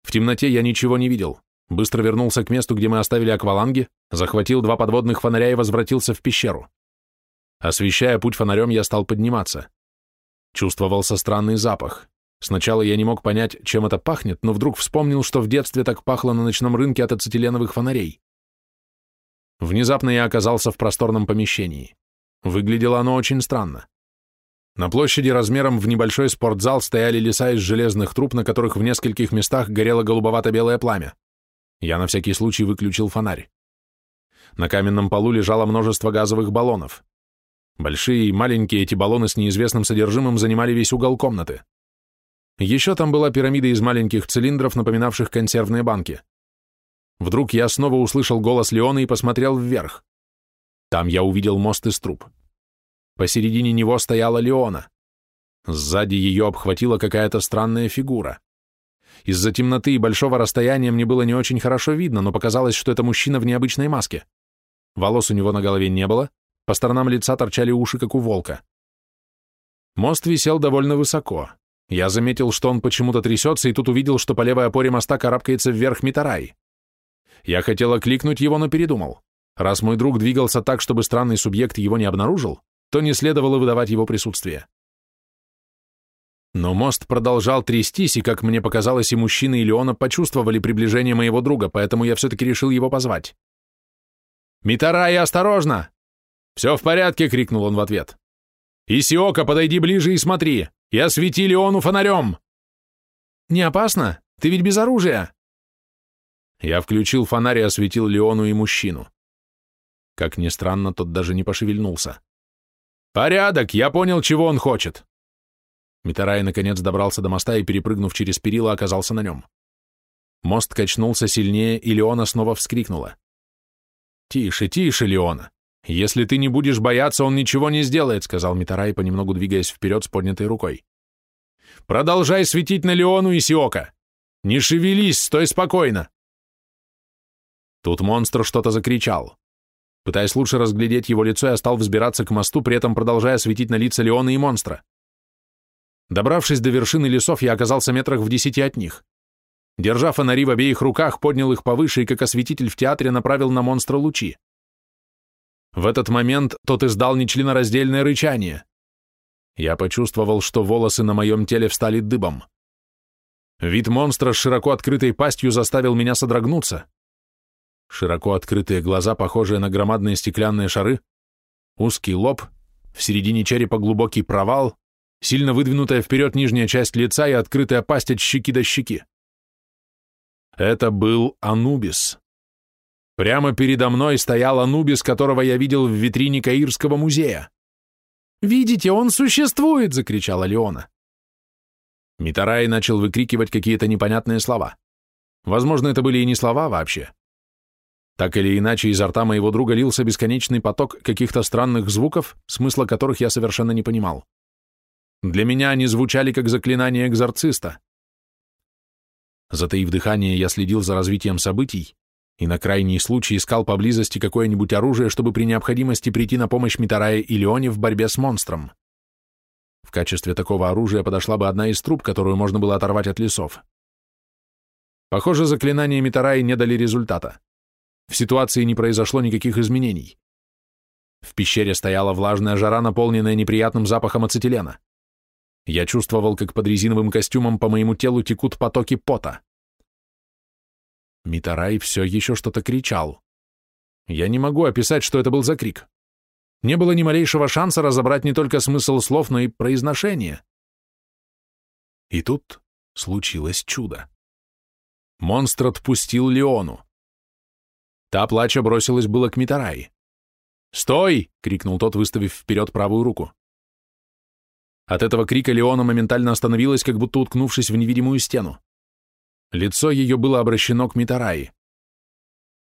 В темноте я ничего не видел. Быстро вернулся к месту, где мы оставили акваланги, захватил два подводных фонаря и возвратился в пещеру. Освещая путь фонарем, я стал подниматься. Чувствовался странный запах. Сначала я не мог понять, чем это пахнет, но вдруг вспомнил, что в детстве так пахло на ночном рынке от ацетиленовых фонарей. Внезапно я оказался в просторном помещении. Выглядело оно очень странно. На площади размером в небольшой спортзал стояли леса из железных труб, на которых в нескольких местах горело голубовато-белое пламя. Я на всякий случай выключил фонарь. На каменном полу лежало множество газовых баллонов. Большие и маленькие эти баллоны с неизвестным содержимым занимали весь угол комнаты. Еще там была пирамида из маленьких цилиндров, напоминавших консервные банки. Вдруг я снова услышал голос Леона и посмотрел вверх. Там я увидел мост из труб. Посередине него стояла Леона. Сзади ее обхватила какая-то странная фигура. Из-за темноты и большого расстояния мне было не очень хорошо видно, но показалось, что это мужчина в необычной маске. Волос у него на голове не было, по сторонам лица торчали уши, как у волка. Мост висел довольно высоко. Я заметил, что он почему-то трясется, и тут увидел, что по левой опоре моста карабкается вверх Митарай. Я хотел окликнуть его, но передумал. Раз мой друг двигался так, чтобы странный субъект его не обнаружил, то не следовало выдавать его присутствие. Но мост продолжал трястись, и, как мне показалось, и мужчины, и Леона почувствовали приближение моего друга, поэтому я все-таки решил его позвать. «Митарай, осторожно!» «Все в порядке!» — крикнул он в ответ. «Исиока, подойди ближе и смотри! И освети Леону фонарем!» «Не опасно? Ты ведь без оружия!» Я включил фонарь и осветил Леону и мужчину. Как ни странно, тот даже не пошевельнулся. «Порядок! Я понял, чего он хочет!» Митарай наконец добрался до моста и, перепрыгнув через перила, оказался на нем. Мост качнулся сильнее, и Леона снова вскрикнула. «Тише, тише, Леона! Если ты не будешь бояться, он ничего не сделает», сказал Митарай, понемногу двигаясь вперед с поднятой рукой. «Продолжай светить на Леону и Сиока! Не шевелись, стой спокойно!» Тут монстр что-то закричал. Пытаясь лучше разглядеть его лицо, я стал взбираться к мосту, при этом продолжая светить на лица Леона и монстра. Добравшись до вершины лесов, я оказался метрах в десяти от них. Держа фонари в обеих руках, поднял их повыше и, как осветитель в театре, направил на монстра лучи. В этот момент тот издал нечленораздельное рычание. Я почувствовал, что волосы на моем теле встали дыбом. Вид монстра с широко открытой пастью заставил меня содрогнуться, широко открытые глаза, похожие на громадные стеклянные шары, узкий лоб, в середине черепа глубокий провал, сильно выдвинутая вперед нижняя часть лица и открытая пасть от щеки до щеки. Это был Анубис. Прямо передо мной стоял Анубис, которого я видел в витрине Каирского музея. «Видите, он существует!» — закричала Леона. Митарай начал выкрикивать какие-то непонятные слова. Возможно, это были и не слова вообще. Так или иначе, изо рта моего друга лился бесконечный поток каких-то странных звуков, смысла которых я совершенно не понимал. Для меня они звучали как заклинание экзорциста. Затаив дыхание, я следил за развитием событий и на крайний случай искал поблизости какое-нибудь оружие, чтобы при необходимости прийти на помощь Митарае и Леоне в борьбе с монстром. В качестве такого оружия подошла бы одна из труб, которую можно было оторвать от лесов. Похоже, заклинания Митараи не дали результата. В ситуации не произошло никаких изменений. В пещере стояла влажная жара, наполненная неприятным запахом ацетилена. Я чувствовал, как под резиновым костюмом по моему телу текут потоки пота. Митарай все еще что-то кричал. Я не могу описать, что это был за крик. Не было ни малейшего шанса разобрать не только смысл слов, но и произношение. И тут случилось чудо. Монстр отпустил Леону. Та, плача, бросилась было к Митараи. «Стой!» — крикнул тот, выставив вперед правую руку. От этого крика Леона моментально остановилась, как будто уткнувшись в невидимую стену. Лицо ее было обращено к Митараи.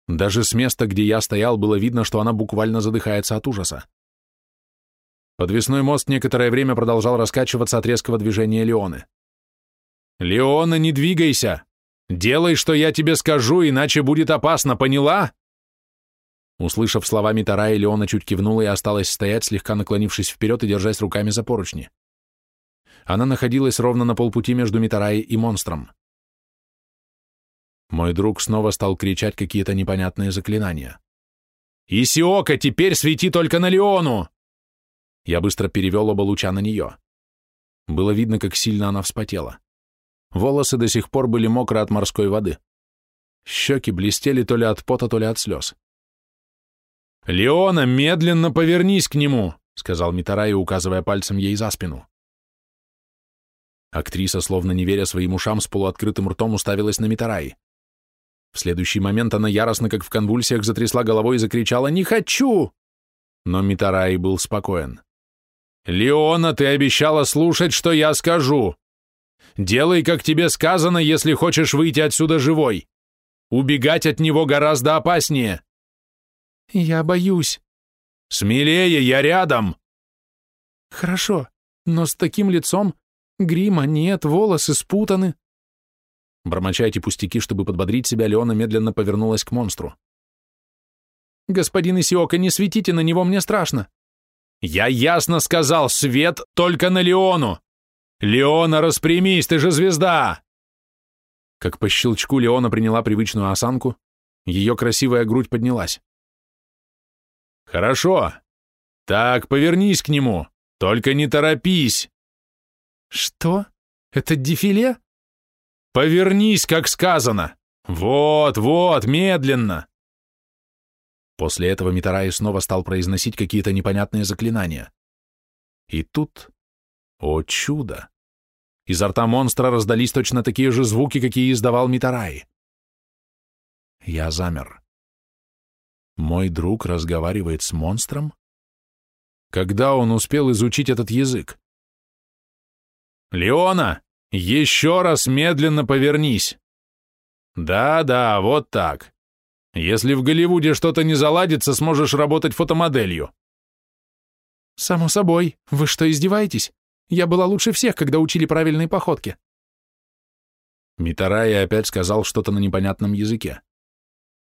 Даже с места, где я стоял, было видно, что она буквально задыхается от ужаса. Подвесной мост некоторое время продолжал раскачиваться от резкого движения Леоны. «Леона, не двигайся! Делай, что я тебе скажу, иначе будет опасно, поняла?» Услышав слова Митара, Леона чуть кивнула и осталась стоять, слегка наклонившись вперед и держась руками за поручни. Она находилась ровно на полпути между Митараей и монстром. Мой друг снова стал кричать какие-то непонятные заклинания. «Исиока, теперь свети только на Леону!» Я быстро перевел оба луча на нее. Было видно, как сильно она вспотела. Волосы до сих пор были мокры от морской воды. Щеки блестели то ли от пота, то ли от слез. «Леона, медленно повернись к нему!» — сказал Митарай, указывая пальцем ей за спину. Актриса, словно не веря своим ушам, с полуоткрытым ртом уставилась на Митарай. В следующий момент она яростно, как в конвульсиях, затрясла головой и закричала «Не хочу!» Но Митарай был спокоен. «Леона, ты обещала слушать, что я скажу. Делай, как тебе сказано, если хочешь выйти отсюда живой. Убегать от него гораздо опаснее. Я боюсь. Смелее, я рядом. Хорошо, но с таким лицом грима нет, волосы спутаны. Бормоча эти пустяки, чтобы подбодрить себя, Леона медленно повернулась к монстру. «Господин Исиока, не светите на него, мне страшно». «Я ясно сказал, свет только на Леону! «Леона, распрямись, ты же звезда!» Как по щелчку Леона приняла привычную осанку, ее красивая грудь поднялась. «Хорошо. Так, повернись к нему, только не торопись!» «Что? Это дефиле?» «Повернись, как сказано! Вот, вот, медленно!» После этого Митарай снова стал произносить какие-то непонятные заклинания. И тут о чудо! Изо рта монстра раздались точно такие же звуки, какие издавал Митарай. Я замер. Мой друг разговаривает с монстром? Когда он успел изучить этот язык? «Леона, еще раз медленно повернись!» «Да-да, вот так. Если в Голливуде что-то не заладится, сможешь работать фотомоделью». «Само собой. Вы что, издеваетесь? Я была лучше всех, когда учили правильные походки. Митарай опять сказал что-то на непонятном языке.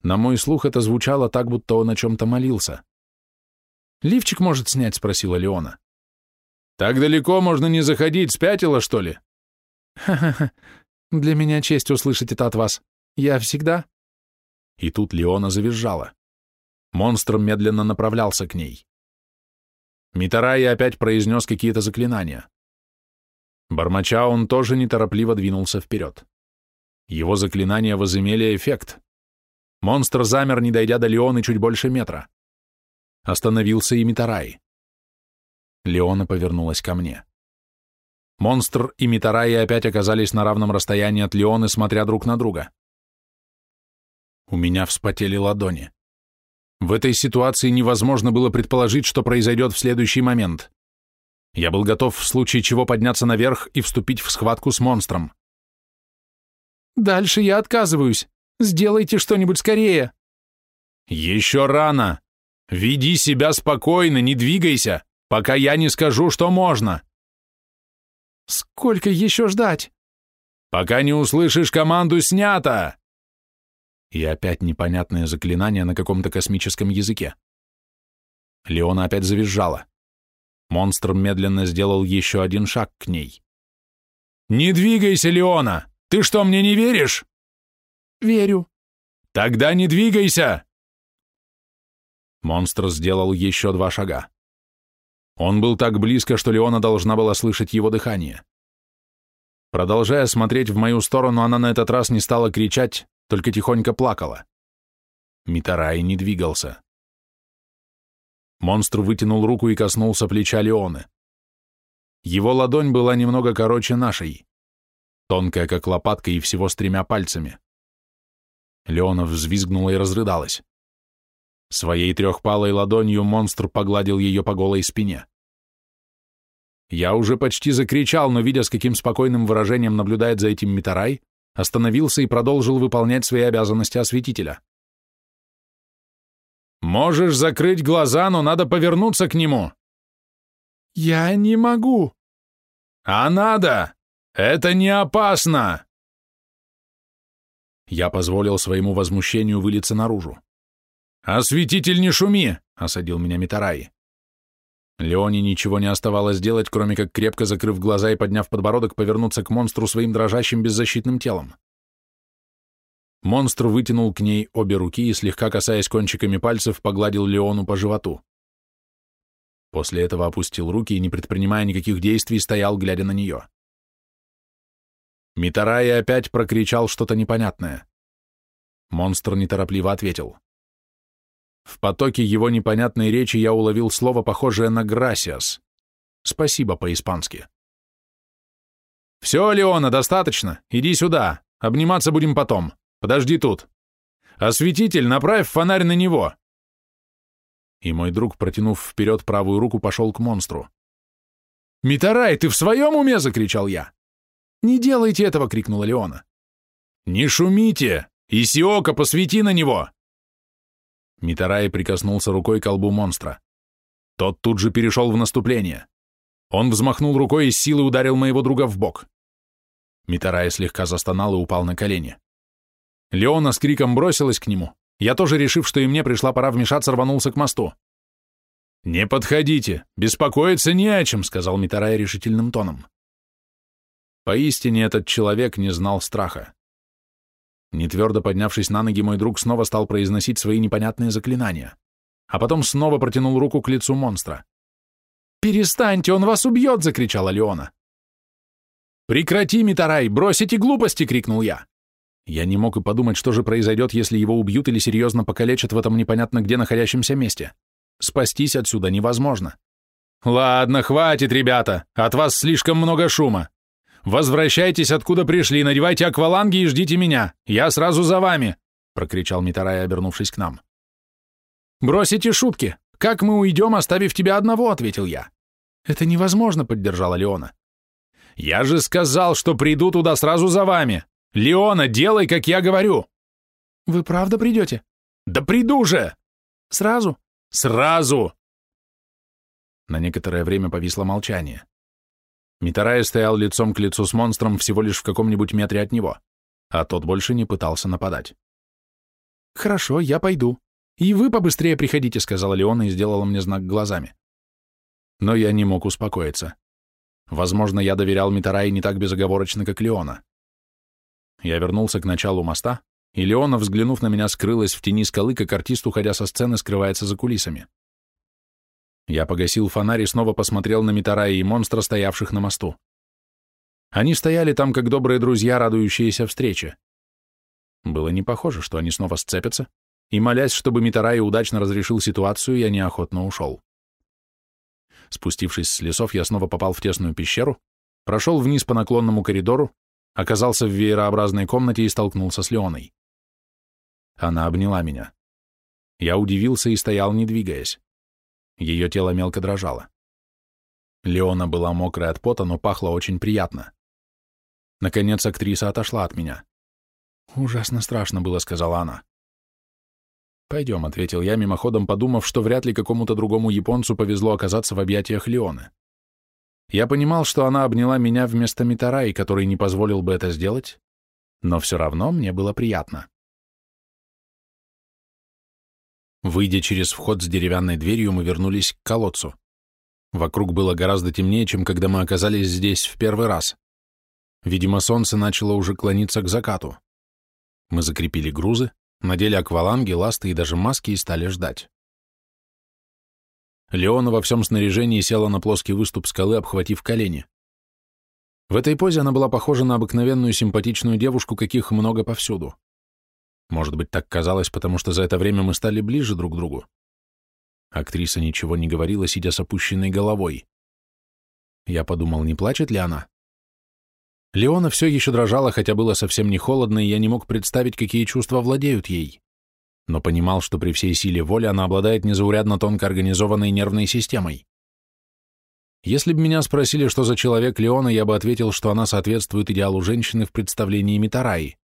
На мой слух это звучало так, будто он о чем-то молился. «Лифчик может снять?» — спросила Леона. «Так далеко можно не заходить, спятила, что ли?» «Ха-ха-ха, для меня честь услышать это от вас. Я всегда...» И тут Леона завизжала. Монстр медленно направлялся к ней. Митарай опять произнес какие-то заклинания. Бормоча он тоже неторопливо двинулся вперед. Его заклинания возымели эффект. Монстр замер, не дойдя до Леоны чуть больше метра. Остановился и Митарай. Леона повернулась ко мне. Монстр и Митарай опять оказались на равном расстоянии от Леоны, смотря друг на друга. У меня вспотели ладони. В этой ситуации невозможно было предположить, что произойдет в следующий момент. Я был готов в случае чего подняться наверх и вступить в схватку с монстром. «Дальше я отказываюсь. Сделайте что-нибудь скорее!» Еще рано! Веди себя спокойно, не двигайся, пока я не скажу, что можно!» «Сколько еще ждать?» «Пока не услышишь команду «снято!» И опять непонятное заклинание на каком-то космическом языке. Леона опять завизжала. Монстр медленно сделал еще один шаг к ней. «Не двигайся, Леона! Ты что, мне не веришь?» «Верю». «Тогда не двигайся!» Монстр сделал еще два шага. Он был так близко, что Леона должна была слышать его дыхание. Продолжая смотреть в мою сторону, она на этот раз не стала кричать, только тихонько плакала. Митарай не двигался. Монстр вытянул руку и коснулся плеча Леоны. Его ладонь была немного короче нашей, тонкая, как лопатка, и всего с тремя пальцами. Леона взвизгнула и разрыдалась. Своей трехпалой ладонью монстр погладил ее по голой спине. Я уже почти закричал, но, видя, с каким спокойным выражением наблюдает за этим Митарай, остановился и продолжил выполнять свои обязанности осветителя. Можешь закрыть глаза, но надо повернуться к нему. Я не могу. А надо. Это не опасно. Я позволил своему возмущению вылиться наружу. «Осветитель, не шуми!» — осадил меня Митараи. Леоне ничего не оставалось делать, кроме как, крепко закрыв глаза и подняв подбородок, повернуться к монстру своим дрожащим беззащитным телом. Монстр вытянул к ней обе руки и, слегка касаясь кончиками пальцев, погладил Леону по животу. После этого опустил руки и, не предпринимая никаких действий, стоял, глядя на нее. Митарай опять прокричал что-то непонятное. Монстр неторопливо ответил. В потоке его непонятной речи я уловил слово, похожее на «грасиас». Спасибо по-испански. «Все, Леона, достаточно. Иди сюда. Обниматься будем потом. Подожди тут. Осветитель, направь фонарь на него. И мой друг, протянув вперед правую руку, пошел к монстру. «Митарай, ты в своем уме?» — закричал я. «Не делайте этого!» — крикнула Леона. «Не шумите! Исиока, посвети на него!» Митарай прикоснулся рукой к колбу монстра. Тот тут же перешел в наступление. Он взмахнул рукой и с силой ударил моего друга в бок. Митарай слегка застонал и упал на колени. Леона с криком бросилась к нему. Я тоже, решив, что и мне пришла пора вмешаться, рванулся к мосту. «Не подходите, беспокоиться не о чем», — сказал Митарай решительным тоном. Поистине этот человек не знал страха. Нетвердо поднявшись на ноги, мой друг снова стал произносить свои непонятные заклинания, а потом снова протянул руку к лицу монстра. «Перестаньте, он вас убьет!» — закричала Леона. «Прекрати, Митарай, бросите глупости!» — крикнул я. Я не мог и подумать, что же произойдет, если его убьют или серьезно покалечат в этом непонятно где находящемся месте. Спастись отсюда невозможно. «Ладно, хватит, ребята, от вас слишком много шума. Возвращайтесь, откуда пришли, надевайте акваланги и ждите меня, я сразу за вами», прокричал Митарай, обернувшись к нам. «Бросите шутки, как мы уйдем, оставив тебя одного?» ответил я. «Это невозможно», поддержала Леона. «Я же сказал, что приду туда сразу за вами. «Леона, делай, как я говорю!» «Вы правда придете?» «Да приду же!» «Сразу?» «Сразу!» На некоторое время повисло молчание. Митарай стоял лицом к лицу с монстром всего лишь в каком-нибудь метре от него, а тот больше не пытался нападать. «Хорошо, я пойду. И вы побыстрее приходите», — сказала Леона и сделала мне знак глазами. Но я не мог успокоиться. Возможно, я доверял Митарай не так безоговорочно, как Леона. Я вернулся к началу моста, и Леона, взглянув на меня, скрылась в тени скалы, как артист, уходя со сцены, скрывается за кулисами. Я погасил фонарь и снова посмотрел на Митарая и монстра, стоявших на мосту. Они стояли там, как добрые друзья, радующиеся встрече. Было не похоже, что они снова сцепятся, и, молясь, чтобы Митарай удачно разрешил ситуацию, я неохотно ушел. Спустившись с лесов, я снова попал в тесную пещеру, прошел вниз по наклонному коридору оказался в веерообразной комнате и столкнулся с Леоной. Она обняла меня. Я удивился и стоял, не двигаясь. Ее тело мелко дрожало. Леона была мокрая от пота, но пахла очень приятно. Наконец актриса отошла от меня. «Ужасно страшно было», — сказала она. «Пойдем», — ответил я, мимоходом подумав, что вряд ли какому-то другому японцу повезло оказаться в объятиях Леоны. Я понимал, что она обняла меня вместо Митараи, который не позволил бы это сделать, но все равно мне было приятно. Выйдя через вход с деревянной дверью, мы вернулись к колодцу. Вокруг было гораздо темнее, чем когда мы оказались здесь в первый раз. Видимо, солнце начало уже клониться к закату. Мы закрепили грузы, надели акваланги, ласты и даже маски и стали ждать. Леона во всем снаряжении села на плоский выступ скалы, обхватив колени. В этой позе она была похожа на обыкновенную симпатичную девушку, каких много повсюду. Может быть, так казалось, потому что за это время мы стали ближе друг к другу. Актриса ничего не говорила, сидя с опущенной головой. Я подумал, не плачет ли она? Леона все еще дрожала, хотя было совсем не холодно, и я не мог представить, какие чувства владеют ей. Но понимал, что при всей силе воли она обладает незаурядно тонко организованной нервной системой. Если бы меня спросили, что за человек Леона, я бы ответил, что она соответствует идеалу женщины в представлении Митараи.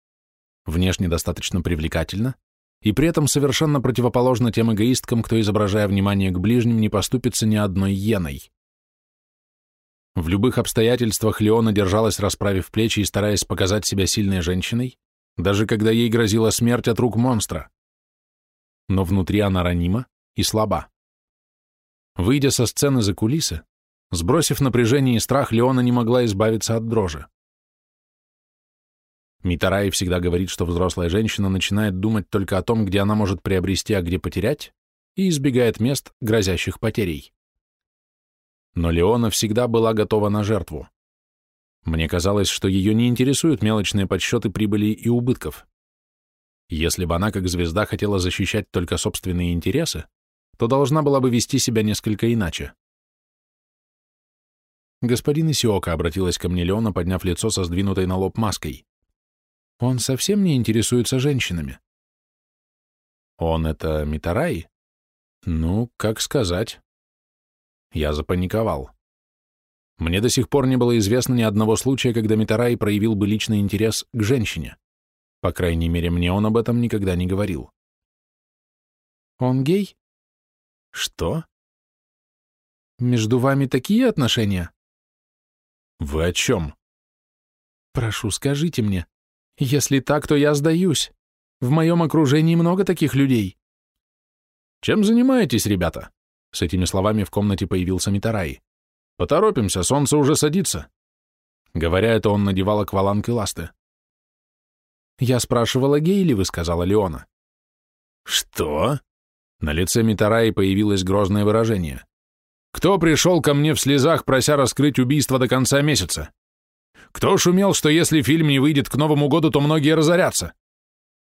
Внешне достаточно привлекательна, и при этом совершенно противоположна тем эгоисткам, кто, изображая внимание к ближним, не поступится ни одной иеной. В любых обстоятельствах Леона держалась, расправив плечи и стараясь показать себя сильной женщиной, даже когда ей грозила смерть от рук монстра. Но внутри она ранима и слаба. Выйдя со сцены за кулисы, сбросив напряжение и страх, Леона не могла избавиться от дрожи. Митараи всегда говорит, что взрослая женщина начинает думать только о том, где она может приобрести, а где потерять, и избегает мест, грозящих потерей но Леона всегда была готова на жертву. Мне казалось, что ее не интересуют мелочные подсчеты прибыли и убытков. Если бы она, как звезда, хотела защищать только собственные интересы, то должна была бы вести себя несколько иначе. Господин Исиока обратилась ко мне Леона, подняв лицо со сдвинутой на лоб маской. Он совсем не интересуется женщинами. Он это Митарай? Ну, как сказать. Я запаниковал. Мне до сих пор не было известно ни одного случая, когда Митарай проявил бы личный интерес к женщине. По крайней мере, мне он об этом никогда не говорил. «Он гей?» «Что?» «Между вами такие отношения?» «Вы о чем?» «Прошу, скажите мне. Если так, то я сдаюсь. В моем окружении много таких людей». «Чем занимаетесь, ребята?» С этими словами в комнате появился Митарай. «Поторопимся, солнце уже садится». Говоря это, он надевал акваланг и ласты. «Я спрашивала, гей ли вы?» — сказала Леона. «Что?» На лице Митараи появилось грозное выражение. «Кто пришел ко мне в слезах, прося раскрыть убийство до конца месяца? Кто шумел, что если фильм не выйдет к Новому году, то многие разорятся?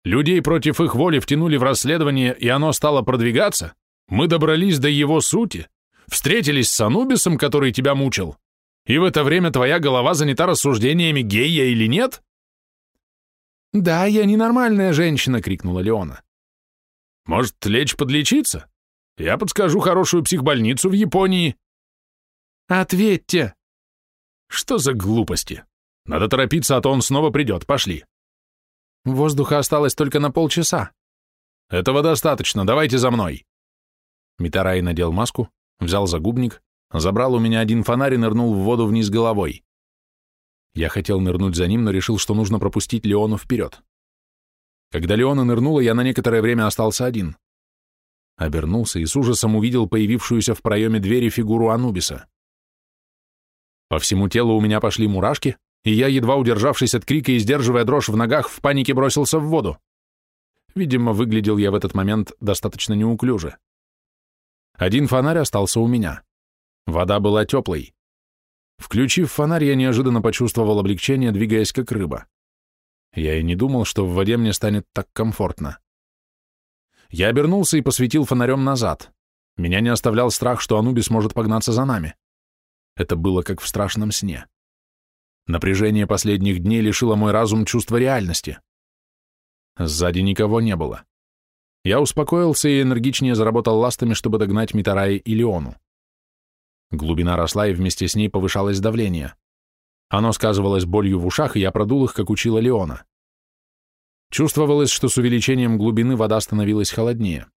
Людей против их воли втянули в расследование, и оно стало продвигаться? Мы добрались до его сути, встретились с Анубисом, который тебя мучил, и в это время твоя голова занята рассуждениями, гея или нет?» «Да, я ненормальная женщина!» — крикнула Леона. «Может, лечь подлечиться? Я подскажу хорошую психбольницу в Японии». «Ответьте!» «Что за глупости? Надо торопиться, а то он снова придет. Пошли». «Воздуха осталось только на полчаса». «Этого достаточно. Давайте за мной». Митарай надел маску, взял загубник, забрал у меня один фонарь и нырнул в воду вниз головой. Я хотел нырнуть за ним, но решил, что нужно пропустить Леону вперед. Когда Леона нырнула, я на некоторое время остался один. Обернулся и с ужасом увидел появившуюся в проеме двери фигуру Анубиса. По всему телу у меня пошли мурашки, и я, едва удержавшись от крика и сдерживая дрожь в ногах, в панике бросился в воду. Видимо, выглядел я в этот момент достаточно неуклюже. Один фонарь остался у меня. Вода была теплой. Включив фонарь, я неожиданно почувствовал облегчение, двигаясь как рыба. Я и не думал, что в воде мне станет так комфортно. Я обернулся и посветил фонарем назад. Меня не оставлял страх, что Анубис может погнаться за нами. Это было как в страшном сне. Напряжение последних дней лишило мой разум чувства реальности. Сзади никого не было. Я успокоился и энергичнее заработал ластами, чтобы догнать Митараи и Леону. Глубина росла, и вместе с ней повышалось давление. Оно сказывалось болью в ушах, и я продул их, как учила Леона. Чувствовалось, что с увеличением глубины вода становилась холоднее.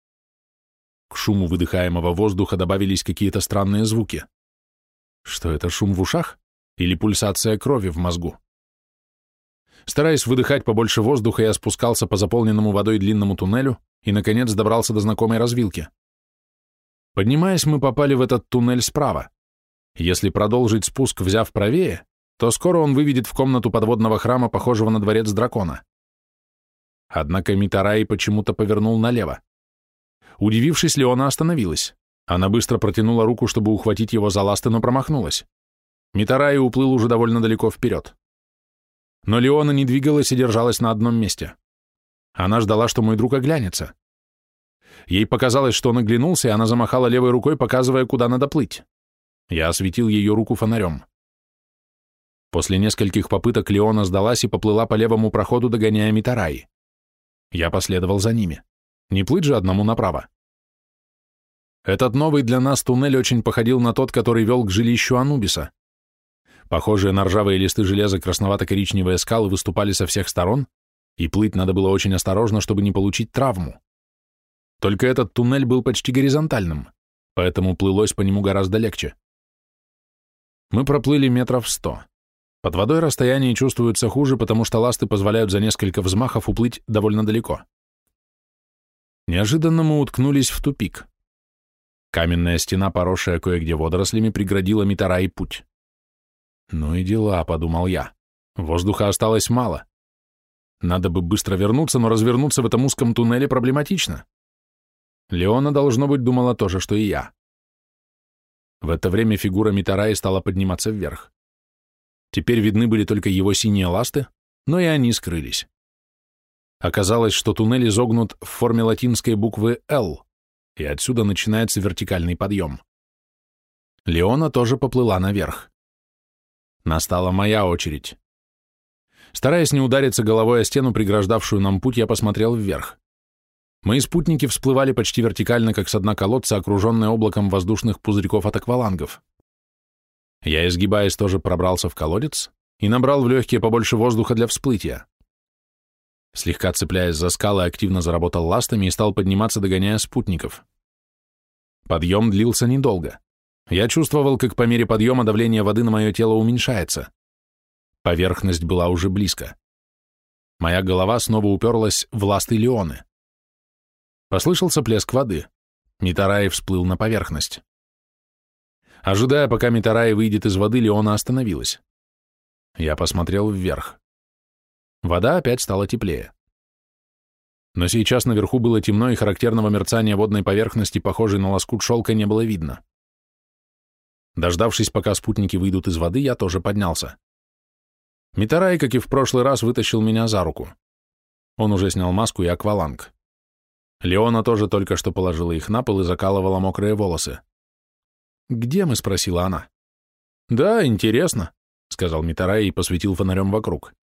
К шуму выдыхаемого воздуха добавились какие-то странные звуки. Что это, шум в ушах? Или пульсация крови в мозгу? Стараясь выдыхать побольше воздуха, я спускался по заполненному водой длинному туннелю и, наконец, добрался до знакомой развилки. Поднимаясь, мы попали в этот туннель справа. Если продолжить спуск, взяв правее, то скоро он выведет в комнату подводного храма, похожего на дворец дракона. Однако Митараи почему-то повернул налево. Удивившись, Леона остановилась. Она быстро протянула руку, чтобы ухватить его за ласты, но промахнулась. Митараи уплыл уже довольно далеко вперед. Но Леона не двигалась и держалась на одном месте. Она ждала, что мой друг оглянется. Ей показалось, что он оглянулся, и она замахала левой рукой, показывая, куда надо плыть. Я осветил ее руку фонарем. После нескольких попыток Леона сдалась и поплыла по левому проходу, догоняя Митараи. Я последовал за ними. Не плыть же одному направо. Этот новый для нас туннель очень походил на тот, который вел к жилищу Анубиса. Похожие на ржавые листы железа красновато-коричневые скалы выступали со всех сторон, и плыть надо было очень осторожно, чтобы не получить травму. Только этот туннель был почти горизонтальным, поэтому плылось по нему гораздо легче. Мы проплыли метров сто. Под водой расстояние чувствуется хуже, потому что ласты позволяют за несколько взмахов уплыть довольно далеко. Неожиданно мы уткнулись в тупик. Каменная стена, поросшая кое-где водорослями, преградила Митара путь. «Ну и дела», — подумал я. «Воздуха осталось мало. Надо бы быстро вернуться, но развернуться в этом узком туннеле проблематично». Леона, должно быть, думала то же, что и я. В это время фигура Митараи стала подниматься вверх. Теперь видны были только его синие ласты, но и они скрылись. Оказалось, что туннель изогнут в форме латинской буквы «Л», и отсюда начинается вертикальный подъем. Леона тоже поплыла наверх. Настала моя очередь. Стараясь не удариться головой о стену, преграждавшую нам путь, я посмотрел вверх. Мои спутники всплывали почти вертикально, как с дна колодца, окруженные облаком воздушных пузырьков от аквалангов. Я, изгибаясь, тоже пробрался в колодец и набрал в легкие побольше воздуха для всплытия. Слегка цепляясь за скалы, активно заработал ластами и стал подниматься, догоняя спутников. Подъем длился недолго. Я чувствовал, как по мере подъема давление воды на мое тело уменьшается. Поверхность была уже близко. Моя голова снова уперлась в ласты Леоны. Послышался плеск воды. Митараев всплыл на поверхность. Ожидая, пока Митараи выйдет из воды, Леона остановилась. Я посмотрел вверх. Вода опять стала теплее. Но сейчас наверху было темно, и характерного мерцания водной поверхности, похожей на лоскут шелка, не было видно. Дождавшись, пока спутники выйдут из воды, я тоже поднялся. Митарай, как и в прошлый раз, вытащил меня за руку. Он уже снял маску и акваланг. Леона тоже только что положила их на пол и закалывала мокрые волосы. «Где мы?» — спросила она. «Да, интересно», — сказал Митарай и посветил фонарем вокруг.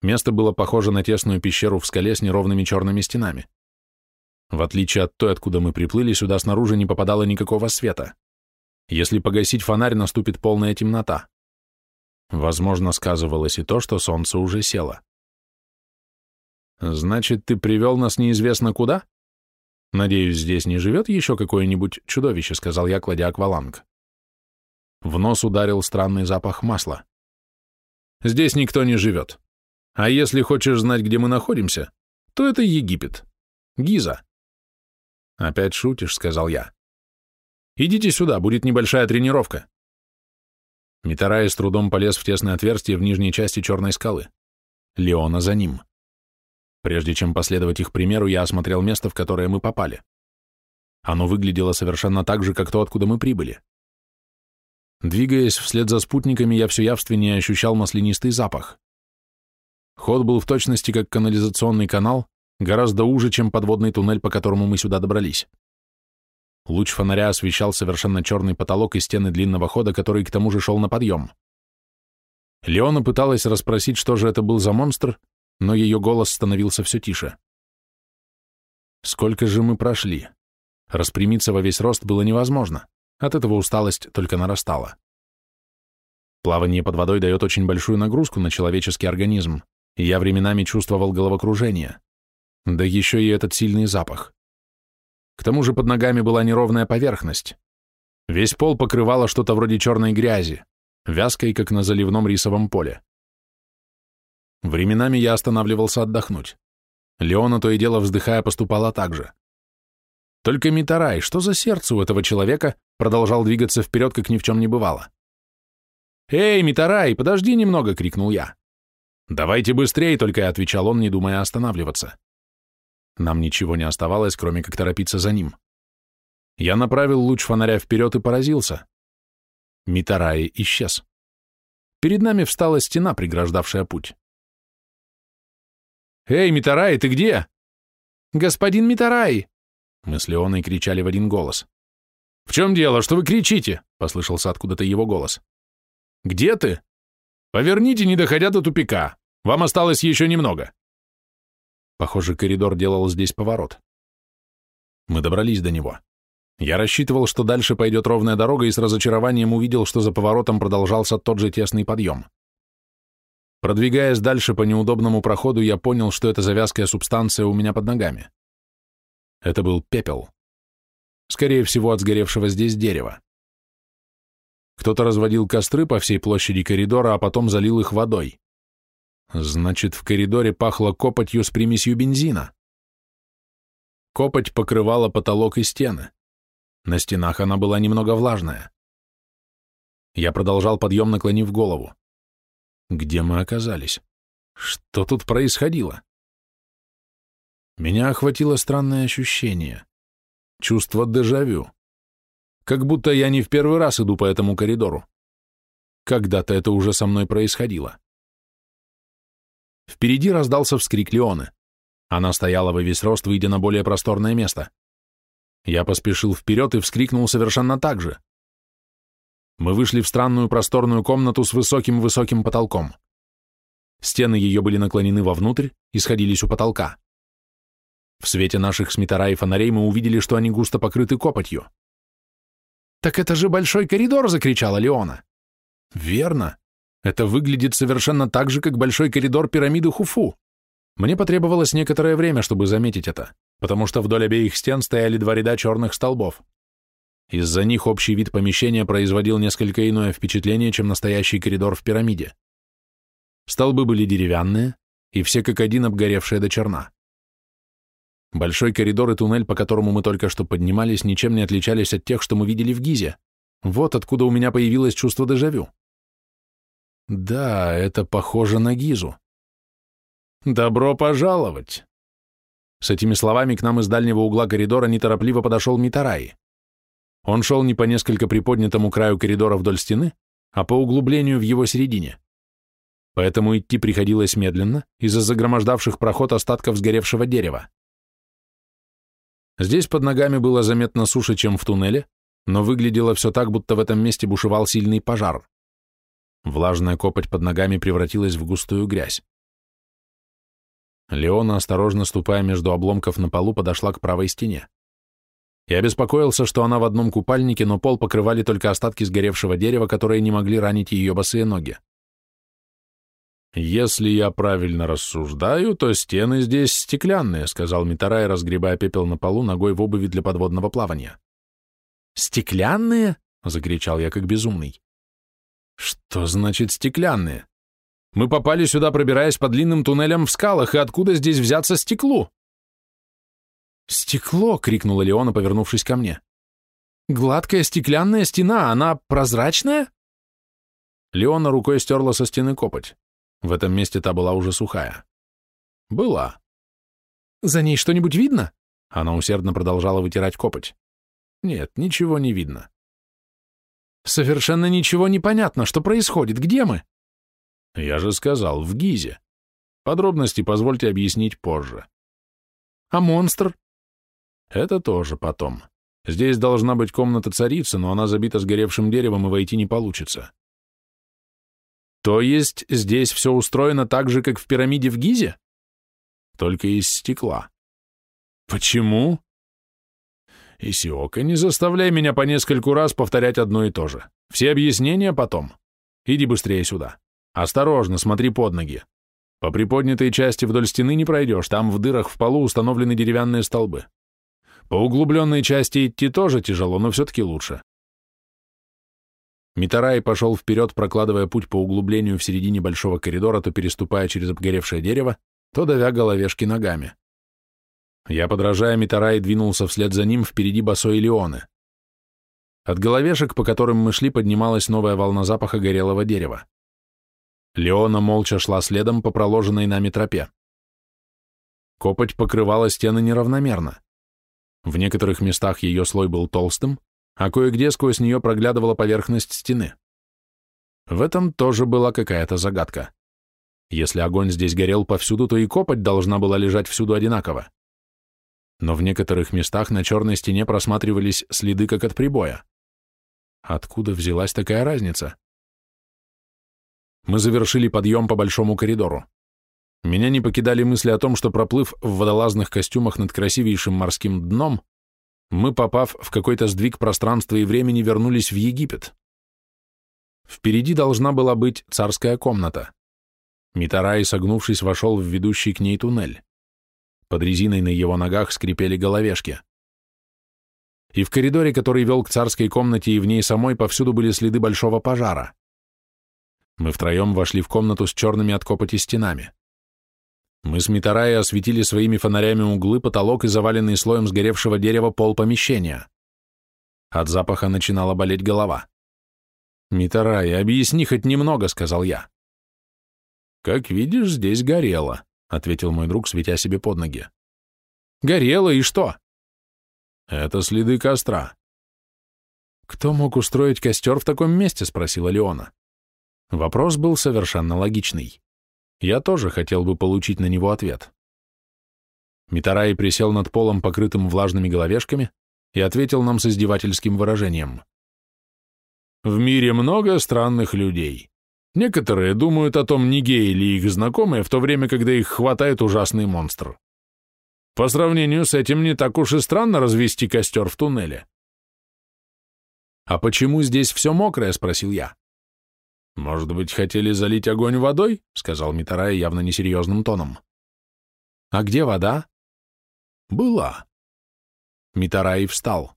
Место было похоже на тесную пещеру в скале с неровными черными стенами. В отличие от той, откуда мы приплыли, сюда снаружи не попадало никакого света. Если погасить фонарь, наступит полная темнота. Возможно, сказывалось и то, что солнце уже село. «Значит, ты привел нас неизвестно куда?» «Надеюсь, здесь не живет еще какое-нибудь чудовище», — сказал я, кладя акваланг. В нос ударил странный запах масла. «Здесь никто не живет. А если хочешь знать, где мы находимся, то это Египет. Гиза. Опять шутишь, сказал я. Идите сюда, будет небольшая тренировка. Митарай с трудом полез в тесное отверстие в нижней части черной скалы. Леона за ним. Прежде чем последовать их примеру, я осмотрел место, в которое мы попали. Оно выглядело совершенно так же, как то, откуда мы прибыли. Двигаясь вслед за спутниками, я все явственнее ощущал маслянистый запах. Ход был в точности как канализационный канал, гораздо уже, чем подводный туннель, по которому мы сюда добрались. Луч фонаря освещал совершенно черный потолок и стены длинного хода, который к тому же шел на подъем. Леона пыталась расспросить, что же это был за монстр, но ее голос становился все тише. Сколько же мы прошли? Распрямиться во весь рост было невозможно. От этого усталость только нарастала. Плавание под водой дает очень большую нагрузку на человеческий организм, и я временами чувствовал головокружение. Да еще и этот сильный запах. К тому же под ногами была неровная поверхность. Весь пол покрывало что-то вроде черной грязи, вязкой, как на заливном рисовом поле. Временами я останавливался отдохнуть. Леона то и дело вздыхая поступала так же. Только Митарай, что за сердце у этого человека, продолжал двигаться вперед, как ни в чем не бывало. «Эй, Митарай, подожди немного!» — крикнул я. «Давайте быстрее!» — только и отвечал он, не думая останавливаться. Нам ничего не оставалось, кроме как торопиться за ним. Я направил луч фонаря вперед и поразился. Митарай исчез. Перед нами встала стена, преграждавшая путь. «Эй, Митарай, ты где?» «Господин Митарай!» Мы с Леоной кричали в один голос. «В чем дело? Что вы кричите?» — послышался откуда-то его голос. «Где ты?» «Поверните, не доходя до тупика. Вам осталось еще немного». Похоже, коридор делал здесь поворот. Мы добрались до него. Я рассчитывал, что дальше пойдет ровная дорога, и с разочарованием увидел, что за поворотом продолжался тот же тесный подъем. Продвигаясь дальше по неудобному проходу, я понял, что эта завязкая субстанция у меня под ногами. Это был пепел. Скорее всего, от сгоревшего здесь дерева. Кто-то разводил костры по всей площади коридора, а потом залил их водой. Значит, в коридоре пахло копотью с примесью бензина. Копоть покрывала потолок и стены. На стенах она была немного влажная. Я продолжал подъем, наклонив голову. Где мы оказались? Что тут происходило? Меня охватило странное ощущение. Чувство дежавю. Как будто я не в первый раз иду по этому коридору. Когда-то это уже со мной происходило. Впереди раздался вскрик Леоны. Она стояла во весь рост, выйдя на более просторное место. Я поспешил вперед и вскрикнул совершенно так же. Мы вышли в странную просторную комнату с высоким-высоким потолком. Стены ее были наклонены вовнутрь и сходились у потолка. В свете наших сметара и фонарей мы увидели, что они густо покрыты копотью. «Так это же большой коридор!» — закричала Леона. «Верно. Это выглядит совершенно так же, как большой коридор пирамиды Хуфу. Мне потребовалось некоторое время, чтобы заметить это, потому что вдоль обеих стен стояли два ряда черных столбов. Из-за них общий вид помещения производил несколько иное впечатление, чем настоящий коридор в пирамиде. Столбы были деревянные, и все как один обгоревшие до черна. Большой коридор и туннель, по которому мы только что поднимались, ничем не отличались от тех, что мы видели в Гизе. Вот откуда у меня появилось чувство дежавю. Да, это похоже на Гизу. «Добро пожаловать!» С этими словами к нам из дальнего угла коридора неторопливо подошел Митараи. Он шел не по несколько приподнятому краю коридора вдоль стены, а по углублению в его середине. Поэтому идти приходилось медленно из-за загромождавших проход остатков сгоревшего дерева. Здесь под ногами было заметно суше, чем в туннеле, но выглядело все так, будто в этом месте бушевал сильный пожар. Влажная копоть под ногами превратилась в густую грязь. Леона, осторожно ступая между обломков на полу, подошла к правой стене. Я беспокоился, что она в одном купальнике, но пол покрывали только остатки сгоревшего дерева, которые не могли ранить ее босые ноги. «Если я правильно рассуждаю, то стены здесь стеклянные», сказал Митарай, разгребая пепел на полу ногой в обуви для подводного плавания. «Стеклянные?» — закричал я как безумный. «Что значит стеклянные? Мы попали сюда, пробираясь по длинным туннелям в скалах, и откуда здесь взяться стеклу?» «Стекло!» — крикнула Леона, повернувшись ко мне. «Гладкая стеклянная стена, она прозрачная?» Леона рукой стерла со стены копоть. В этом месте та была уже сухая. «Была». «За ней что-нибудь видно?» Она усердно продолжала вытирать копоть. «Нет, ничего не видно». «Совершенно ничего не понятно. Что происходит? Где мы?» «Я же сказал, в Гизе. Подробности позвольте объяснить позже». «А монстр?» Это тоже потом. Здесь должна быть комната царицы, но она забита сгоревшим деревом, и войти не получится. То есть здесь все устроено так же, как в пирамиде в Гизе? Только из стекла. Почему? Исиока, не заставляй меня по нескольку раз повторять одно и то же. Все объяснения потом. Иди быстрее сюда. Осторожно, смотри под ноги. По приподнятой части вдоль стены не пройдешь, там в дырах в полу установлены деревянные столбы. По углубленной части идти тоже тяжело, но все-таки лучше. Митарай пошел вперед, прокладывая путь по углублению в середине большого коридора, то переступая через обгоревшее дерево, то давя головешки ногами. Я, подражая Митарай, двинулся вслед за ним впереди босой Леоны. От головешек, по которым мы шли, поднималась новая волна запаха горелого дерева. Леона молча шла следом по проложенной нами тропе. Копоть покрывала стены неравномерно. В некоторых местах ее слой был толстым, а кое-где сквозь нее проглядывала поверхность стены. В этом тоже была какая-то загадка. Если огонь здесь горел повсюду, то и копоть должна была лежать всюду одинаково. Но в некоторых местах на черной стене просматривались следы как от прибоя. Откуда взялась такая разница? Мы завершили подъем по большому коридору. Меня не покидали мысли о том, что проплыв в водолазных костюмах над красивейшим морским дном, мы, попав в какой-то сдвиг пространства и времени, вернулись в Египет. Впереди должна была быть царская комната. Митарай, согнувшись, вошел в ведущий к ней туннель. Под резиной на его ногах скрипели головешки. И в коридоре, который вел к царской комнате, и в ней самой повсюду были следы большого пожара. Мы втроем вошли в комнату с черными от копоти стенами. Мы с Митарай осветили своими фонарями углы, потолок и заваленный слоем сгоревшего дерева пол помещения. От запаха начинала болеть голова. «Митарай, объясни хоть немного», — сказал я. «Как видишь, здесь горело», — ответил мой друг, светя себе под ноги. «Горело, и что?» «Это следы костра». «Кто мог устроить костер в таком месте?» — спросила Леона. Вопрос был совершенно логичный. Я тоже хотел бы получить на него ответ. Митарай присел над полом, покрытым влажными головешками, и ответил нам с издевательским выражением. «В мире много странных людей. Некоторые думают о том, не геи или их знакомые, в то время, когда их хватает ужасный монстр. По сравнению с этим не так уж и странно развести костер в туннеле». «А почему здесь все мокрое?» — спросил я. «Может быть, хотели залить огонь водой?» — сказал Митарай явно несерьезным тоном. «А где вода?» «Была». Митарай встал.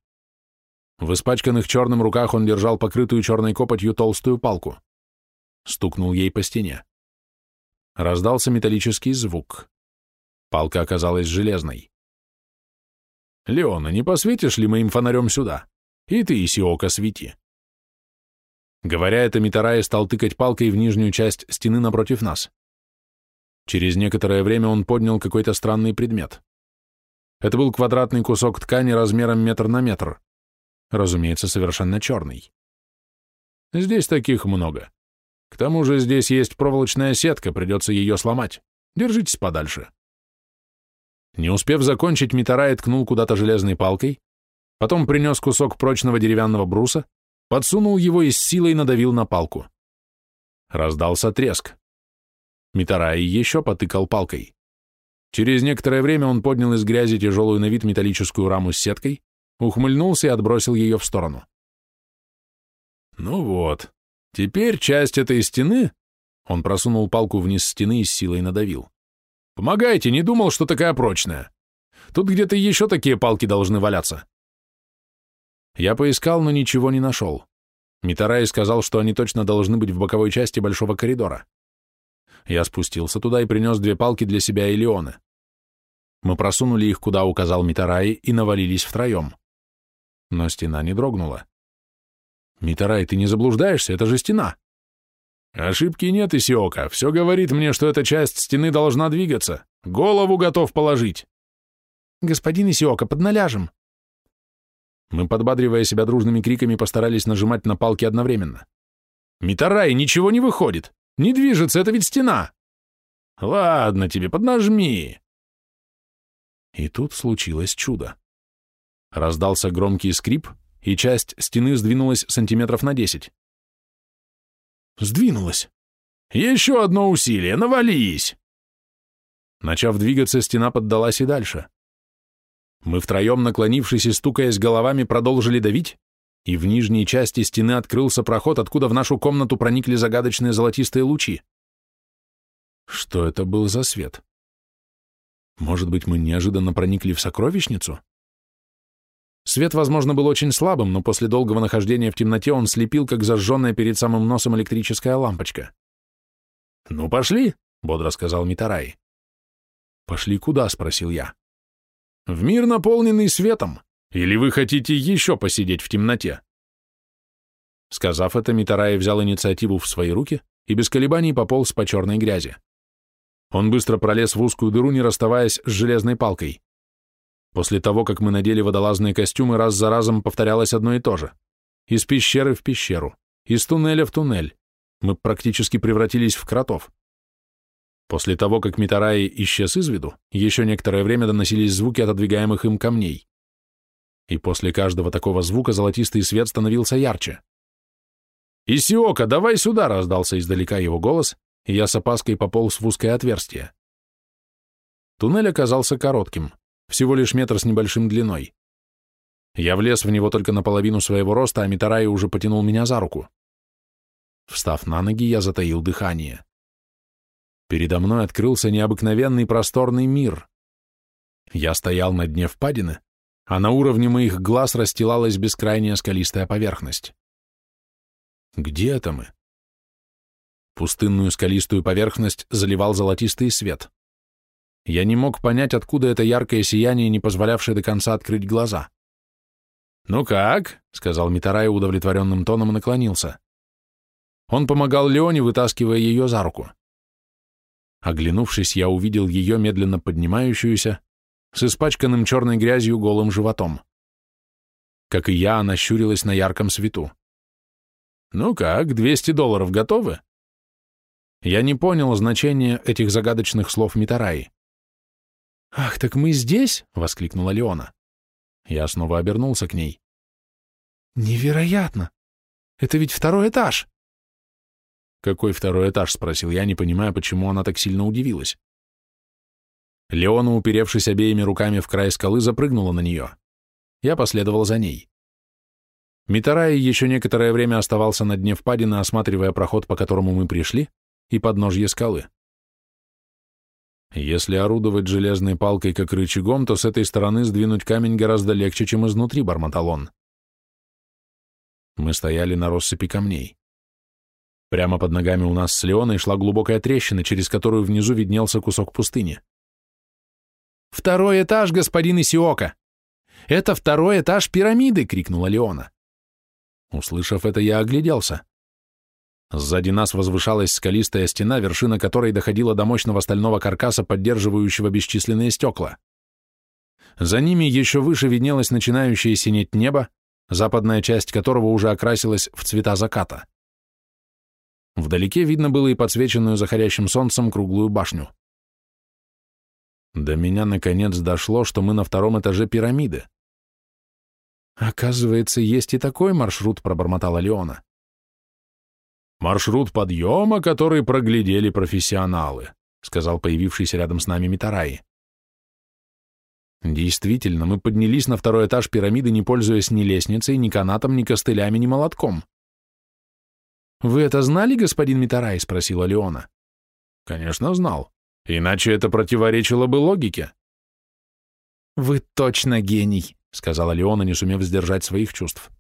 В испачканных черным руках он держал покрытую черной копотью толстую палку. Стукнул ей по стене. Раздался металлический звук. Палка оказалась железной. «Леона, не посветишь ли моим фонарем сюда? И ты, Исиока, свети». Говоря это, Митарай стал тыкать палкой в нижнюю часть стены напротив нас. Через некоторое время он поднял какой-то странный предмет. Это был квадратный кусок ткани размером метр на метр. Разумеется, совершенно черный. Здесь таких много. К тому же здесь есть проволочная сетка, придется ее сломать. Держитесь подальше. Не успев закончить, Митарай ткнул куда-то железной палкой, потом принес кусок прочного деревянного бруса, подсунул его и с силой надавил на палку. Раздался треск. Митарай еще потыкал палкой. Через некоторое время он поднял из грязи тяжелую на вид металлическую раму с сеткой, ухмыльнулся и отбросил ее в сторону. «Ну вот, теперь часть этой стены...» Он просунул палку вниз стены и с силой надавил. «Помогайте, не думал, что такая прочная. Тут где-то еще такие палки должны валяться. Я поискал, но ничего не нашел. Митарай сказал, что они точно должны быть в боковой части большого коридора. Я спустился туда и принес две палки для себя и Леоны. Мы просунули их, куда указал Митарай, и навалились втроем. Но стена не дрогнула. «Митарай, ты не заблуждаешься? Это же стена!» «Ошибки нет, Исиока. Все говорит мне, что эта часть стены должна двигаться. Голову готов положить». «Господин Исиока, под наляжем!» Мы, подбадривая себя дружными криками, постарались нажимать на палки одновременно. «Митарай, ничего не выходит! Не движется, это ведь стена!» «Ладно тебе, поднажми!» И тут случилось чудо. Раздался громкий скрип, и часть стены сдвинулась сантиметров на десять. «Сдвинулась!» «Еще одно усилие, навались!» Начав двигаться, стена поддалась и дальше. Мы втроем, наклонившись и стукаясь головами, продолжили давить, и в нижней части стены открылся проход, откуда в нашу комнату проникли загадочные золотистые лучи. Что это был за свет? Может быть, мы неожиданно проникли в сокровищницу? Свет, возможно, был очень слабым, но после долгого нахождения в темноте он слепил, как зажженная перед самым носом электрическая лампочка. «Ну, пошли», — бодро сказал Митарай. «Пошли куда?» — спросил я. «В мир, наполненный светом. Или вы хотите еще посидеть в темноте?» Сказав это, Митарай взял инициативу в свои руки и без колебаний пополз по черной грязи. Он быстро пролез в узкую дыру, не расставаясь с железной палкой. После того, как мы надели водолазные костюмы, раз за разом повторялось одно и то же. Из пещеры в пещеру, из туннеля в туннель. Мы практически превратились в кротов. После того, как Митараи исчез из виду, еще некоторое время доносились звуки отодвигаемых им камней. И после каждого такого звука золотистый свет становился ярче. «Исиока, давай сюда!» — раздался издалека его голос, и я с опаской пополз в узкое отверстие. Туннель оказался коротким всего лишь метр с небольшим длиной. Я влез в него только наполовину своего роста, а Митарай уже потянул меня за руку. Встав на ноги, я затаил дыхание. Передо мной открылся необыкновенный просторный мир. Я стоял на дне впадины, а на уровне моих глаз расстилалась бескрайняя скалистая поверхность. Где это мы? Пустынную скалистую поверхность заливал золотистый свет. Я не мог понять, откуда это яркое сияние, не позволявшее до конца открыть глаза. «Ну как?» — сказал Митарай удовлетворенным тоном и наклонился. Он помогал Леоне, вытаскивая ее за руку. Оглянувшись, я увидел ее, медленно поднимающуюся, с испачканным черной грязью голым животом. Как и я, она щурилась на ярком свету. «Ну как, 200 долларов готовы?» Я не понял значения этих загадочных слов Митараи. «Ах, так мы здесь?» — воскликнула Леона. Я снова обернулся к ней. «Невероятно! Это ведь второй этаж!» «Какой второй этаж?» — спросил я, не понимая, почему она так сильно удивилась. Леона, уперевшись обеими руками в край скалы, запрыгнула на нее. Я последовал за ней. Митарай еще некоторое время оставался на дне впадины, осматривая проход, по которому мы пришли, и подножье скалы. Если орудовать железной палкой как рычагом, то с этой стороны сдвинуть камень гораздо легче, чем изнутри, бормотал он. Мы стояли на россыпи камней. Прямо под ногами у нас с Леоной шла глубокая трещина, через которую внизу виднелся кусок пустыни. «Второй этаж, господин Исиока! Это второй этаж пирамиды!» — крикнула Леона. Услышав это, я огляделся. Сзади нас возвышалась скалистая стена, вершина которой доходила до мощного стального каркаса, поддерживающего бесчисленные стекла. За ними еще выше виднелось начинающее синеть небо, западная часть которого уже окрасилась в цвета заката. Вдалеке видно было и подсвеченную заходящим солнцем круглую башню. До меня наконец дошло, что мы на втором этаже пирамиды. «Оказывается, есть и такой маршрут», — пробормотала Леона. «Маршрут подъема, который проглядели профессионалы», сказал появившийся рядом с нами Митараи. Действительно, мы поднялись на второй этаж пирамиды, не пользуясь ни лестницей, ни канатом, ни костылями, ни молотком. «Вы это знали, господин Митарай?» — спросила Леона. «Конечно знал. Иначе это противоречило бы логике». «Вы точно гений», — сказала Леона, не сумев сдержать своих чувств.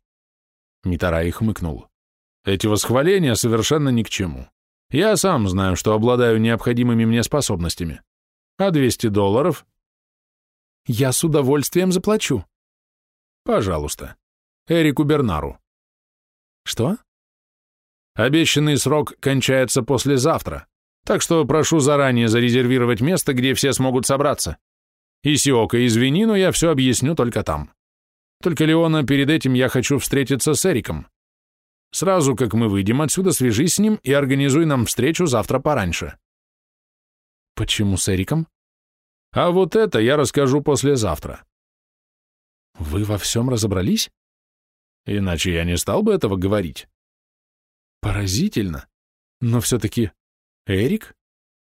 Митарай хмыкнул. Эти восхваления совершенно ни к чему. Я сам знаю, что обладаю необходимыми мне способностями. А 200 долларов? Я с удовольствием заплачу. Пожалуйста. Эрику Бернару. Что? Обещанный срок кончается послезавтра, так что прошу заранее зарезервировать место, где все смогут собраться. Исиока, извини, но я все объясню только там. Только, Леона, перед этим я хочу встретиться с Эриком. Сразу как мы выйдем отсюда, свяжись с ним и организуй нам встречу завтра пораньше. Почему с Эриком? А вот это я расскажу послезавтра. Вы во всем разобрались? Иначе я не стал бы этого говорить. Поразительно. Но все-таки Эрик?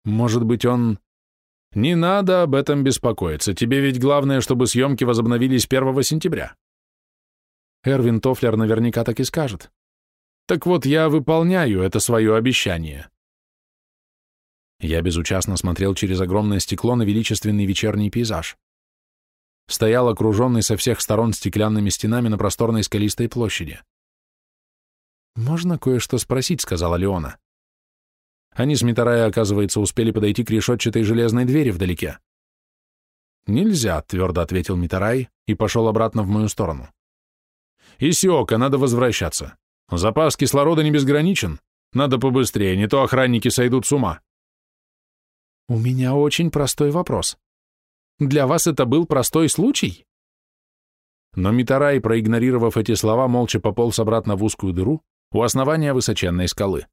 Может быть, он... Не надо об этом беспокоиться. Тебе ведь главное, чтобы съемки возобновились 1 сентября. Эрвин Тофлер наверняка так и скажет. Так вот, я выполняю это свое обещание. Я безучастно смотрел через огромное стекло на величественный вечерний пейзаж. стоял окруженный со всех сторон стеклянными стенами на просторной скалистой площади. «Можно кое-что спросить?» — сказала Леона. Они с Митарая, оказывается, успели подойти к решетчатой железной двери вдалеке. «Нельзя», — твердо ответил Митарай и пошел обратно в мою сторону. «Исиока, надо возвращаться. Запас кислорода не безграничен. Надо побыстрее, не то охранники сойдут с ума». «У меня очень простой вопрос. Для вас это был простой случай?» Но Митарай, проигнорировав эти слова, молча пополз обратно в узкую дыру у основания высоченной скалы.